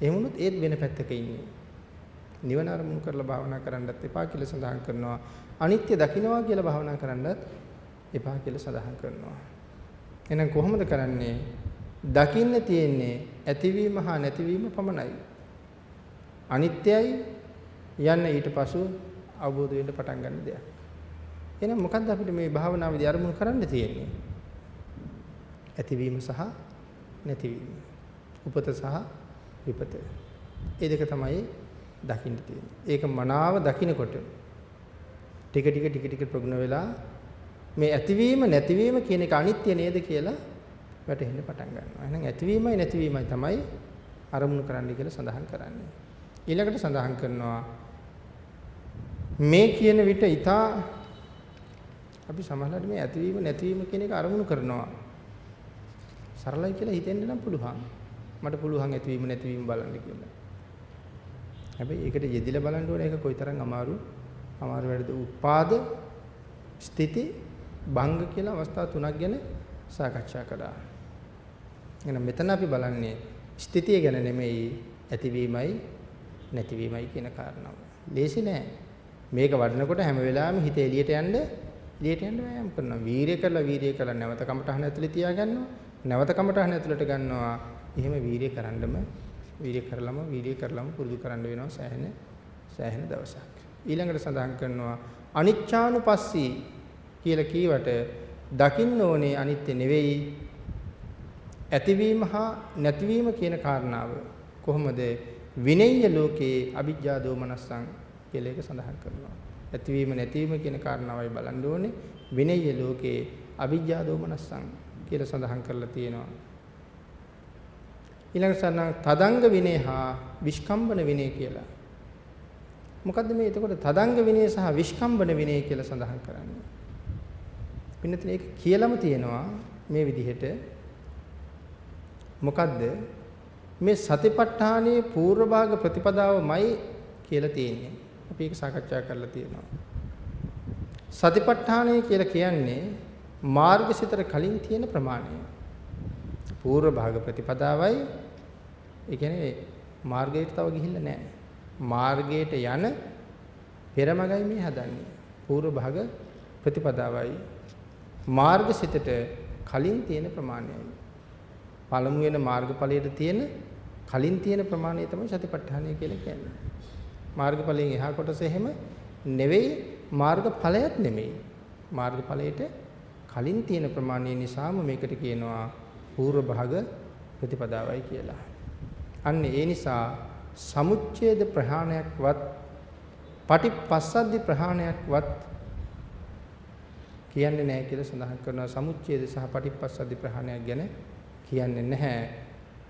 එහෙම වුණොත් ඒත් වෙන පැත්තක ඉන්නේ. නිවන අරමුණු කරලා භාවනා කරන්නත් එපා කියලා සඳහන් කරනවා. අනිත්‍ය දකින්නවා කියලා භාවනා කරන්නත් එපා කියලා සඳහන් කරනවා. එහෙනම් කොහොමද කරන්නේ? දකින්න තියෙන්නේ ඇතිවීම හා නැතිවීම පමණයි. අනිත්‍යයි යන්න ඊට පසු අවබෝධ වෙන්න පටන් ගන්න දෙයක්. එහෙනම් මොකද්ද අපිට මේ භාවනාවේදී අරමුණු කරන්න තියෙන්නේ? ඇතිවීම සහ නැතිවීම. උපත සහ විපත. ඒ දෙක තමයි දකින්න තියෙන්නේ. ඒක මනාව දකින්නකොට ටික ටික ටික ටික ප්‍රගුණ වෙලා මේ ඇතිවීම නැතිවීම කියන එක අනිත්‍ය නේද කියලා වැටහෙන්න පටන් ගන්නවා. එහෙනම් ඇතිවීමයි නැතිවීමයි තමයි අරමුණු කරන්න කියලා සඳහන් කරන්නේ. ඊළඟට සඳහන් කරනවා මේ කියන විට ඊතා අපි සමහරවිට මේ ඇතිවීම නැතිවීම කියන එක අරමුණු කරනවා. සරලයි කියලා හිතෙන්න නම් පුළුවන්. මට පුළුවන් ඇතිවීම නැතිවීම බලන්න කියලා. හැබැයි ඒකට යෙදිලා බලන්න ඕනේ ඒක කොයිතරම් අමාරු අමාරු වැඩද? උපාද ස්ථಿತಿ භංග කියලා අවස්ථා තුනක් ගැන සාකච්ඡා කළා. එහෙනම් මෙතන අපි බලන්නේ ස්ථಿತಿය ගැන නෙමෙයි ඇතිවීමයි නැතිවීමයි කියන කාරණාව. ලේසි නෑ. මේක වඩනකොට හැම වෙලාවෙම හිත එළියට යන්න එළියට යන්න වෑයම් කරනවා. වීරිය කරලා වීරිය කරලා නැවත කමටහන ඇතුලේ තියාගන්නවා. නැවත කමටහන ඇතුලට ගන්නවා. එහෙම වීරිය කරන්නම වීරිය කරලම වීරිය කරලම පුරුදු කරන්න වෙනවා සෑහෙන සෑහෙන දවසක්. ඊළඟට සඳහන් කරනවා අනිච්චානුපස්සී කියලා කීවට දකින්න ඕනේ අනිත්‍ය නෙවෙයි ඇතිවීම හා නැතිවීම කියන කාරණාව කොහොමද විනෙය්‍ය ලෝකේ අවිජ්ජා දෝමනස්සං කියලා එක සඳහන් කරනවා. ඇතිවීම නැතිවීම කියන කාරණාවයි බලන්න ඕනේ. විනෙය්‍ය ලෝකේ අවිජ්ජා දෝමනස්සං කියලා සඳහන් කරලා තියෙනවා. ඊළඟ සරණ තදංග විනය හා විස්කම්බන විනය කියලා. මොකද්ද මේ එතකොට තදංග විනය සහ විස්කම්බන විනය කියලා සඳහන් කරන්නේ. පින්නතේ ඒක කියලාම තියෙනවා මේ විදිහට මොකද්ද මේ සතිපට්ඨානයේ පූර්ව භාග ප්‍රතිපදාවමයි කියලා තියෙන්නේ. අපි ඒක සාකච්ඡා කරලා තියෙනවා. සතිපට්ඨානය කියලා කියන්නේ මාර්ගසිතර කලින් තියෙන ප්‍රමාණය. පූර්ව භාග ප්‍රතිපදාවයි ඒ කියන්නේ මාර්ගයට තව ගිහිල්ලා නැහැ. මාර්ගයට යන පෙරමගයි මේ හදන්නේ. පූර්ව භාග ප්‍රතිපදාවයි මාර්ගසිතට කලින් තියෙන ප්‍රමාණයයි. පළමු වෙන මාර්ගඵලයට තියෙන කලින් තියෙන ප්‍රමාණය තමයි සතිපට්ඨානය කියලා කියන්නේ. මාර්ගඵලයෙන් එහා කොටස එහෙම නෙවෙයි මාර්ගඵලයක් නෙමෙයි. මාර්ගඵලයට කලින් තියෙන ප්‍රමාණය නිසාම මේකට කියනවා පූර්ව භාග ප්‍රතිපදාවයි කියලා. අන්න ඒ නිසා සමුච්ඡේද ප්‍රහාණයක්වත් පටිපස්සද්ධි ප්‍රහාණයක්වත් කියන්නේ නැහැ කියලා සඳහන් කරනවා. සමුච්ඡේද සහ පටිපස්සද්ධි ප්‍රහාණයක් ගැන කියන්නේ නැහැ.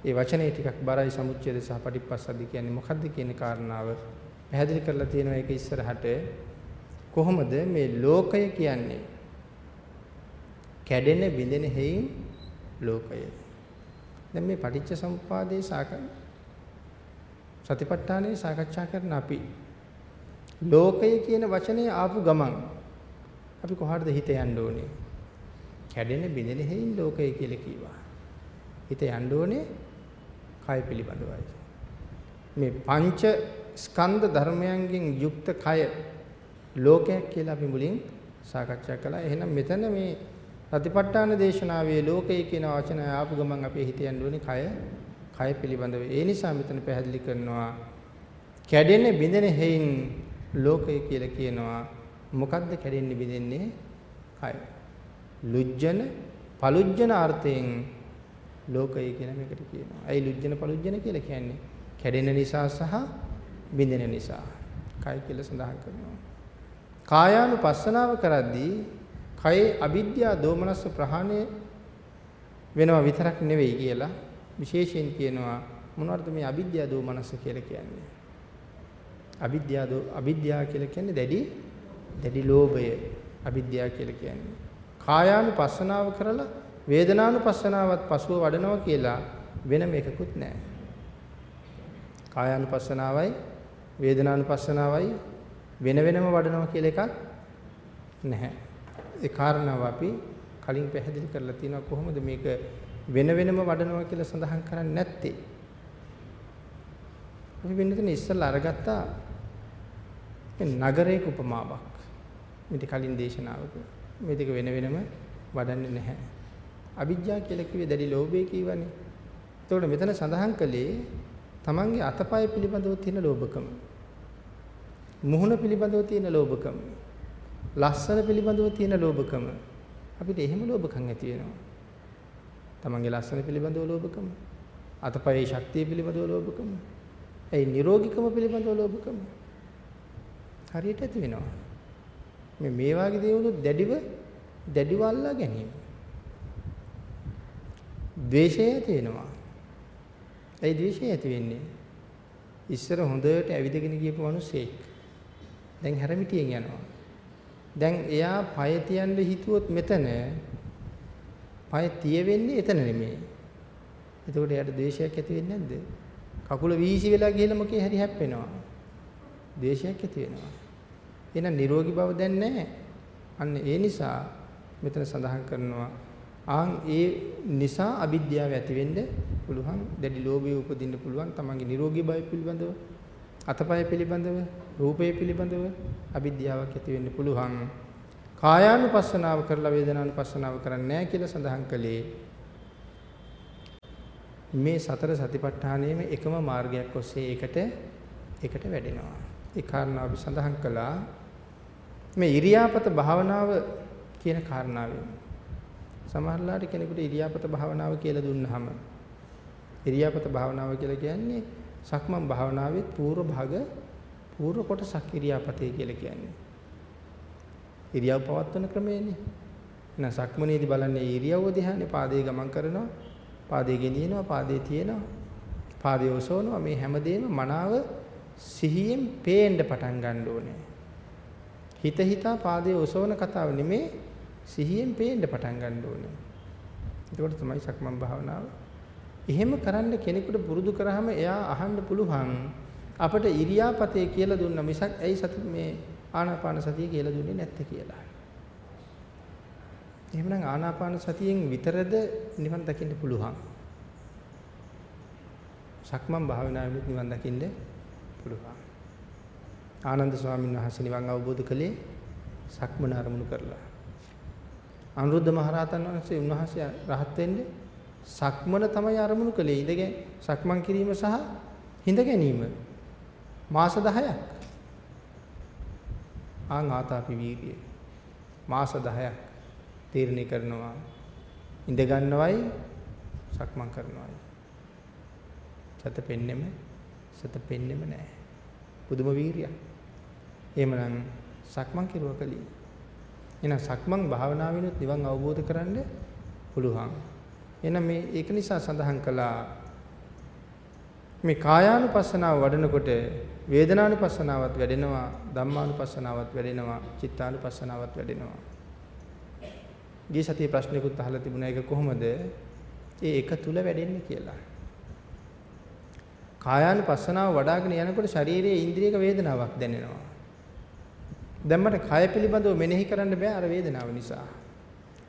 ඒ වචනේ ටිකක් බරයි. සමුච්ඡේද සහ පටිපස්සද්ධි කියන්නේ මොකද්ද කියන කාරණාව පැහැදිලි කරලා තියෙනවා. ඒක ඉස්සරහට. කොහොමද මේ ලෝකය කියන්නේ? කැඩෙන බිඳෙන හේයින් ලෝකය දැන් මේ පටිච්ච සමුප්පාදේ සාකච්ඡා සතිපට්ඨානයේ සාකච්ඡා කරන අපි ලෝකය කියන වචනේ ආපු ගමන් අපි කොහාටද හිත යන්න ඕනේ? කැඩෙන බිඳෙන හේයින් ලෝකය කියලා කිව්වා. හිත යන්න ඕනේ කය පිළිබඳවයි. මේ පංච ස්කන්ධ ධර්මයන්ගෙන් යුක්ත කය ලෝකයක් කියලා අපි මුලින් සාකච්ඡා කළා. එහෙනම් මෙතන මේ සතිපට්ඨාන දේශනාවේ ලෝකය කියන වචනය ආපු ගමන් අපේ හිත යන්න ඕනේ කය කය පිළිබඳව. ඒ නිසා මෙතන පැහැදිලි කරනවා කැඩෙන බිඳෙන හේයින් ලෝකය කියලා කියනවා. මොකද්ද කැඩෙන්නේ බිඳෙන්නේ? කය. ලුජ්ජන පලුජ්ජන අර්ථයෙන් ලෝකය කියන මේකට කියනවා. ඇයි ලුජ්ජන පලුජ්ජන කියලා කියන්නේ? කැඩෙන නිසා සහ බිඳෙන නිසා. කය කියලා සඳහන් කරනවා. කායානුපස්සනාව කරද්දී කයේ අවිද්‍යා දෝමනස්ස ප්‍රහාණය වෙනවා විතරක් නෙවෙයි කියලා විශේෂයෙන් කියනවා මොනවද මේ අවිද්‍යා දෝමනස කියලා කියන්නේ? අවිද්‍යා දෝ අවිද්‍යාව කියලා කියන්නේ දැඩි දැඩි ලෝභය අවිද්‍යාව කියලා කියන්නේ. කායානුපස්සනාව කරලා වේදනානුපස්සනාවත් පසුව වඩනවා කියලා වෙනම එකකුත් නැහැ. කායානුපස්සනාවයි වේදනානුපස්සනාවයි වෙන වෙනම වඩනවා කියලා එකක් නැහැ. ඒ කාරණාව අපි කලින් පැහැදිලි කරලා තියෙනවා කොහොමද මේක වෙන වෙනම වඩනවා කියලා සඳහන් කරන්නේ නැත්තේ. අපි වෙනතන ඉස්සල්ලා අරගත්තා මේ නගරයක උපමාවක්. මේක කලින් දේශනාවක. මේ දෙක වෙන වෙනම වඩන්නේ නැහැ. අවිජ්ජා කියලා කිව්වේ දැඩි ලෝභය කියවනේ. එතකොට මෙතන සඳහන් කළේ තමන්ගේ අතපය පිළිබඳව තියෙන ලෝභකම. මුහුණ පිළිබඳව තියෙන ලෝභකම. ලස්සන පිළිබඳව තියෙන ලෝභකම. අපිට එහෙම ලෝභකම් ඇති වෙනවා. තමන්ගේ ලස්සන පිළිබඳව ලෝභකම. අතපයේ ශක්තිය පිළිබඳව ලෝභකම. ඒ නිරෝගීකම පිළිබඳව ලෝභකම. හරියට ඇති වෙනවා. මේ මේ වාගේ දේවලු දැඩිව දැඩිව අල්ලා ගැනීම. ද්වේෂය ඇති වෙනවා. ඒ ද්වේෂය ඇති වෙන්නේ ඉස්සර හොඳට ඇවිදගෙන ගියපු මිනිස්සෙක් දැන් හැරමිටියෙන් යනවා. දැන් එයා පය තියන්න හිතුවොත් මෙතන පය තියෙන්නේ එතන නෙමෙයි. එතකොට එයාට ද්වේෂයක් ඇති වෙන්නේ නැද්ද? කකුල වීසි වෙලා ගිහලා මොකේ හරි හැප්පෙනවා. ද්වේෂයක් ඇති වෙනවා. එහෙනම් නිරෝගී බව දැන් නැහැ. අන්න ඒ නිසා මෙතන සඳහන් කරනවා ආන් ඒ නිසා අවිද්‍යාව ඇති වෙන්න පුළුවන් දැඩි ලෝභය උපදින්න පුළුවන් තමන්ගේ නිරෝගී බව පිළිබඳව අතපය පිළිබඳව රූපය පිළිබඳව අවිද්‍යාවක් ඇති වෙන්න පුළුවන්. කායානුපස්සනාව කරලා වේදනානුපස්සනාව කරන්නේ නැහැ කියලා සඳහන් කළේ. මේ සතර සතිපට්ඨානයේම එකම මාර්ගයක් ඔස්සේ ඒකට ඒකට වැඩෙනවා. ඒ කාරණාව අපි සඳහන් කළා. මේ ඉරියාපත භාවනාව කියන කාරණාවෙන්. සමහරලාට කෙනෙකුට ඉරියාපත භාවනාව කියලා දුන්නාම ඉරියාපත භාවනාව කියලා කියන්නේ සක්මන් භාවනාවේ පූර්ව භාග පූර්ව කොටසක් ඉරියාපතේ කියලා කියන්නේ. ඉරියව් පවත්වන ක්‍රමයනේ. එහෙනම් සක්මනේදී බලන්නේ ඉරියව්ව දිහානේ පාදේ ගමන් කරනවා. පාදේ ගෙනියනවා, පාදේ තියෙනවා. පාදේ ඔසවනවා මේ හැමදේම මනාව සිහියෙන් පේන්න පටන් ගන්න ඕනේ. හිත හිතා පාදයේ ඔසවන කතාව නෙමේ සිහියෙන් පේන්න පටන් ගන්න ඕනේ. එතකොට තමයි සක්මන් භාවනාව. එහෙම කරන්න කෙනෙකුට පුරුදු කරාම එයා අහන්න පුළුවන් අපට ඉරියාපතේ කියලා දුන්න මිසක් ඇයි සති මේ ආනාපාන සතිය කියලා දුන්නේ නැත්තේ කියලා. එහෙමනම් ආනාපාන සතියෙන් විතරද නිවන් දකින්න පුළුවන්. සක්මන් භාවනාවෙත් නිවන් දකින්න පුළුවන්. ආනන්ද ස්වාමීන් වහන්සේ නිවන් අවබෝධ කළේ සක්මන අරමුණු කරලා. අනුරුද්ධ මහරහතන් වහන්සේ උන්වහන්සේ රහත් වෙන්නේ සක්මන තමයි අරමුණු කළේ. ඉඳගෙන සක්මන් කිරීම සහ හිඳ ගැනීම. මාස 10ක්. ආන් ආතාපි වීර්යය. මාස 10ක් තීරණය කරනවා. ඉඳ ගන්නවයි සක්මන් කරනවයි. සත පෙන්නෙම සත පෙන්නෙම නැහැ. පුදුම වීරියක්. එහෙමනම් සක්මන් කෙරුවා කලී. එහෙනම් සක්මන් භාවනාවෙනුත් නිවන් අවබෝධ කරන්න පුළුවන්. එහෙනම් මේ ඒක නිසා සඳහන් කළා මේ කායානුපස්සනාව වඩනකොට වේදනානුපස්සනාවත් වැඩෙනවා ධම්මානුපස්සනාවත් වැඩෙනවා චිත්තානුපස්සනාවත් වැඩෙනවා. ගිය සතියේ ප්‍රශ්නයකුත් අහලා තිබුණා ඒක කොහොමද ඒ එක තුල වැඩෙන්නේ කියලා. කායානුපස්සනාව වඩ아가න යනකොට ශරීරයේ ඉන්ද්‍රියක වේදනාවක් දැනෙනවා. දැන් මට කය පිළිබඳව මෙනෙහි කරන්න බෑ අර වේදනාව නිසා.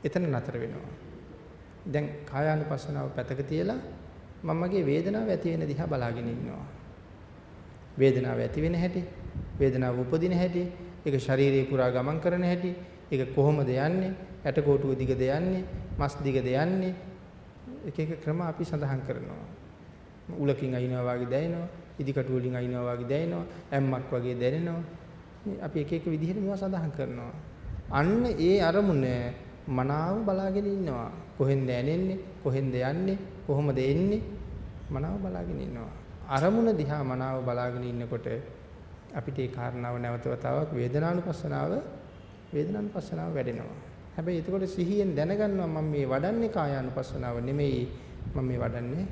එතන නතර වෙනවා. දැන් කායානුපස්සනාව පැතක තියලා මම මගේ වේදනාව ඇති වෙන දිහා බලාගෙන ඉන්නවා. වේදනාව ඇති වෙන හැටි, වේදනාව උපදින හැටි, ඒක ශරීරේ පුරා ගමන් කරන හැටි, ඒක කොහොමද යන්නේ, ඇටකොටුව දිගද යන්නේ, මස් දිගද යන්නේ, එක එක ක්‍රම අපි සඳහන් කරනවා. උලකින් අයින්නවා වගේ දැනෙනවා, ඉදිකටු වලින් අයින්නවා වගේ දැනෙනවා, ඇම්මක් වගේ දැනෙනවා. මේ අපි එක එක විදිහට මේවා සඳහන් කරනවා. අන්න ඒ අරමුණ මනාව බලාගෙන ඉන්නවා. කොහෙන්ද ඇනෙන්නේ? කොහෙන්ද යන්නේ? කොහොමද එන්නේ? මනාව බලාගෙන ඉන්නවා. අරමුණ දිහා මනාව බලාගෙන ඉන්නකොට අපිට ඒ කාරණාව නැවත වතාවක් වේදනානුපස්සනාව වේදනානුපස්සනාව වැඩෙනවා. හැබැයි එතකොට සිහියෙන් දැනගන්නවා මම මේ වඩන්නේ කායානුපස්සනාව නෙමෙයි මම මේ වඩන්නේ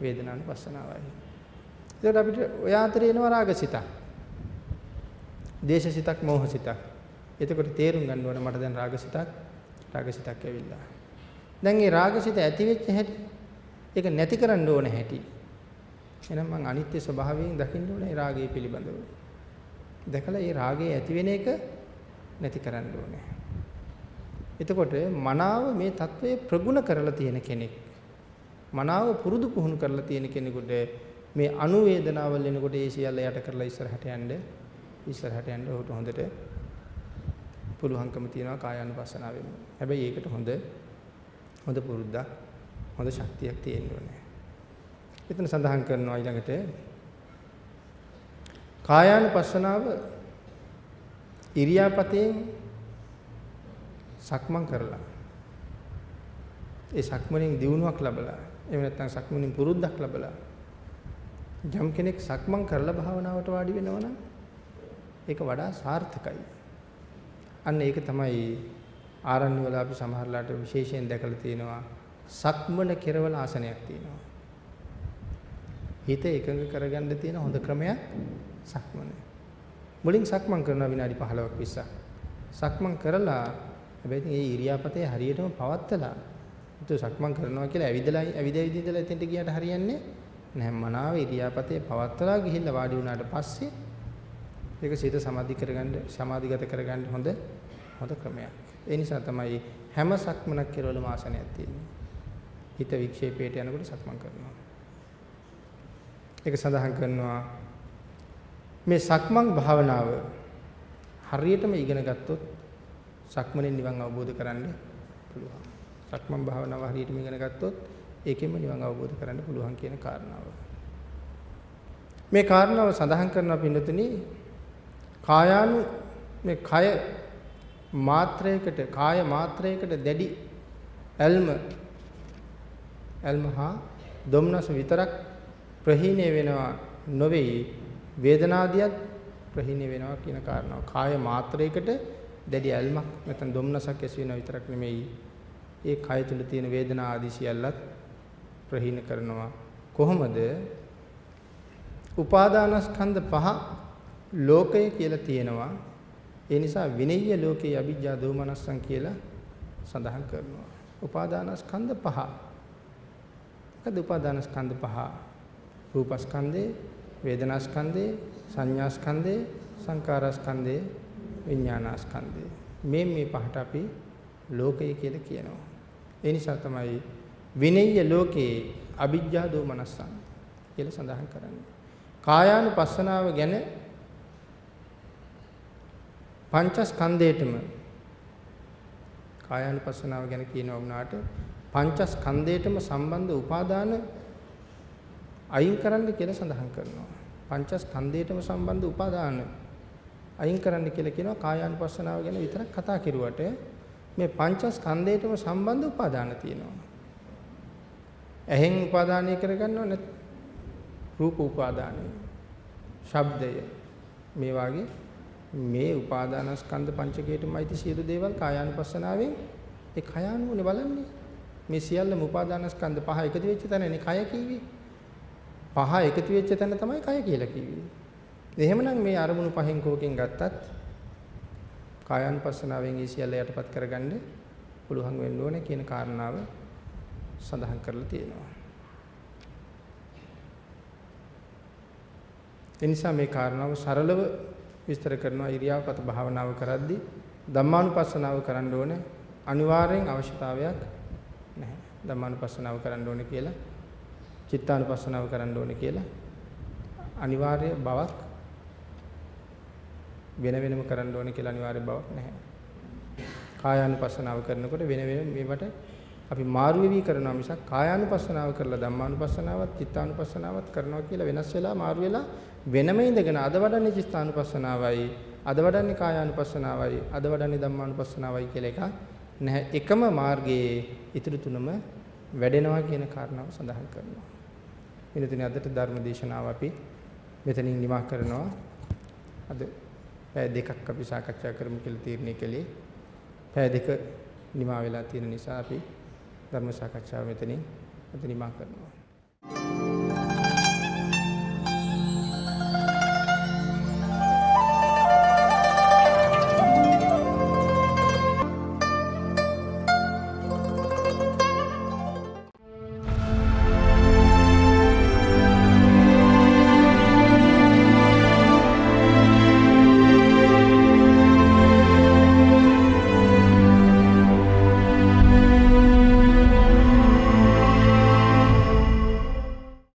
වේදනානුපස්සනාවයි. එතකොට අපිට ඔය අතරේ එනවා රාගසිතක්. දේශසිතක් මෝහසිතක්. එතකොට තේරුම් ගන්න ඕන මට දැන් රාගසිතක් රාගසිතක් ඇවිල්ලා. දැන් මේ රාගසිත ඇති වෙච්ච හැටි ඒක නැති කරන්න ඕන හැටි. එහෙනම් මං අනිත්‍ය ස්වභාවයෙන් දකින්න ඕනේ රාගය පිළිබඳව. දැකලා මේ රාගය ඇති වෙන එක නැති කරන්න ඕනේ. එතකොට මනාව මේ தત્ත්වය ප්‍රගුණ කරලා තියෙන කෙනෙක් මනාව පුරුදු පුහුණු කරලා තියෙන කෙනෙකුට මේ අනුවේදනාවල් එනකොට ඒ සියල්ල යට කරලා ඉස්සරහට යන්න ඉස්සරහට යන්න ඔහුට හොඳට පුළුවන්කම තියෙනවා කායානුපස්සනාවෙන්. හැබැයි ඒකට හොඳ හොඳ පුරුද්දක් හොඳ ශක්තියක් තියෙන්න ඕනේ. එතන සඳහන් කරනවා ඊළඟට කායානුපස්සනාව ඉරියාපතෙන් සක්මන් කරලා ඒ සක්මණෙන් දියුණුවක් ලැබලා එහෙම නැත්නම් සක්මණෙන් පුරුද්දක් ලැබලා යම් කෙනෙක් සක්මන් කරලා භාවනාවට වාඩි වෙනවා නම් ඒක වඩා සාර්ථකයි. අන්න ඒක තමයි ආරණ්‍ය වල අපි සමහරලාට විශේෂයෙන් දැකලා තියෙනවා සක්මන කෙරවල ආසනයක් තියෙනවා. හිත එකඟ කරගන්න තියෙන හොඳ ක්‍රමයක් සක්මන. මුලින් සක්මන් කරනවා විනාඩි 15ක් 20ක්. සක්මන් කරලා හැබැයි ඉතින් ඒ ඉරියාපතේ හරියටම පවත්තලා itu සක්මන් කරනවා කියලා ඇවිදලා ඇවිද ඇවිද ඉඳලා එතෙන්ට ගියාට හරියන්නේ නැහැ. මනාව ඉරියාපතේ පවත්තලා ගිහිල්ලා වාඩි වුණාට පස්සේ ඒක සිත සමාධි කරගන්න සමාධිගත කරගන්න හොඳ හොඳ ක්‍රමයක්. ඒ නිසා තමයි හැම සක්මනක් කෙරවලම ආසනයක් තියෙන්නේ. හිත වික්ෂේපයට යනකොට සක්මන් කරනවා. ඒක සඳහන් කරනවා මේ සක්මන් භාවනාව හරියටම ඉගෙන ගත්තොත් සක්මනේ නිවන් අවබෝධ කරන්න පුළුවන්. සක්මන් භාවනාව හරියටම ඉගෙන ගත්තොත් ඒකෙන්ම නිවන් අවබෝධ කරගන්න පුළුවන් කියන කාරණාව. මේ කාරණාව සඳහන් කරනවා පින්නතුනි කායානු මේ කය මාත්‍රයකට කාය මාත්‍රයකට දැඩි ඇල්ම ඇල්ම හා දොම්නස විතරක් ප්‍රහීණය වෙනවා නොවේ වේදනාදියත් ප්‍රහීණය වෙනවා කියන කාරණාව. කාය මාත්‍රයකට දැඩි ඇල්මක් නැත්නම් දොම්නසක් ඇති වෙනවා විතරක් නෙමෙයි. ඒ කය තුල තියෙන වේදනා ආදී සියල්ලත් ප්‍රහීන කරනවා. කොහොමද? උපාදානස්කන්ධ පහ ලෝකය කියලා තියෙනවා. ඒ නිසා විනය්‍ය ලෝකේ අවිජ්ජා දෝමනස්සං කියලා සඳහන් කරනවා. උපාදානස්කන්ධ පහ. මොකද උපාදානස්කන්ධ පහ? රූපස්කන්ධේ වේදනාස්කන්ධේ සංඥාස්කන්ධේ සංකාරස්කන්ධේ විඥානස්කන්ධේ. මේ මේ පහට අපි ලෝකය කියලා කියනවා. ඒ නිසා තමයි විනය්‍ය ලෝකේ අවිජ්ජා දෝමනස්සං කියලා සඳහන් කරන්නේ. කායානුපස්සනාව ගැන පංචස්කන්ධේටම කායානුපස්සනාව ගැන කියනවා වුණාට පංචස්කන්ධේටම සම්බන්ධ උපාදාන අයින් කරන්න කියලා සඳහන් කරනවා. පංචස්කන්ධේටම සම්බන්ධ උපාදාන අයින් කරන්න කියලා කියනවා කායානුපස්සනාව ගැන විතරක් කතා කරුවට මේ පංචස්කන්ධයටම සම්බන්ධ උපාදාන තියෙනවා. ඇහෙන් උපාදානය කරගන්නව නැත් රූප උපාදානය. ශබ්දය මේ වාගේ මේ උපාදානස්කන්ධ පංචකයටම අයිති සියලු දේවල් කායානුපස්සනාවෙන් ඒ කයානුනේ බලන්නේ. මේ සියල්ලම උපාදානස්කන්ධ පහ එකතු වෙච්ච තැනනේ කය කිව්වේ. පහ එකතු වෙච්ච තැන තමයි කය කියලා කිව්වේ. එහෙමනම් මේ අරමුණු පහෙන් කෝකෙන් ගත්තත් කායानुපස්සනාවෙන් ඒ සියල්ල යටපත් කරගන්න පුළුවන් වෙන්න ඕනේ කියන කාරණාව සඳහන් කරලා තියෙනවා. එනිසා මේ කාරණාව සරලව විස්තර කරනවා ඉරියාපත භාවනාව කරද්දී ධම්මානුපස්සනාව කරන්න ඕනේ අනිවාර්යෙන් අවශ්‍යතාවයක් නැහැ. ධම්මානුපස්සනාව කරන්න ඕනේ කියලා චිත්තානුපස්සනාව කරන්න ඕනේ කියලා අනිවාර්ය බවක් වෙන වෙනම කරන්න ඕනේ කියලා අනිවාර්ය බවක් නැහැ. කායානුපස්සනාව කරනකොට වෙන වෙන මේවට අපි මාරු වෙවි කරනවා මිසක් කායානුපස්සනාව කරලා ධම්මානුපස්සනාවත් චිත්තානුපස්සනාවත් කරනවා කියලා වෙනස් වෙලා මාරු වෙලා වෙනම ඉඳගෙන අද වඩන්නේ චිත්තානුපස්සනාවයි අද වඩන්නේ කායානුපස්සනාවයි අද වඩන්නේ ධම්මානුපස්සනාවයි කියලා එක නැහැ එකම මාර්ගයේ ඊටු තුනම වැඩෙනවා කියන කාරණාව සඳහන් කරනවා. වෙනතින අදට ධර්ම දේශනාව අපි මෙතනින් නිමා කරනවා. අද පැය දෙකක් අපි සාකච්ඡා කරමු කියලා තීරණය කළේ. පැය දෙක නිමා වෙලා තියෙන නිසා අපි ධර්ම සාකච්ඡාව මෙතනින් අද නිමා කරනවා.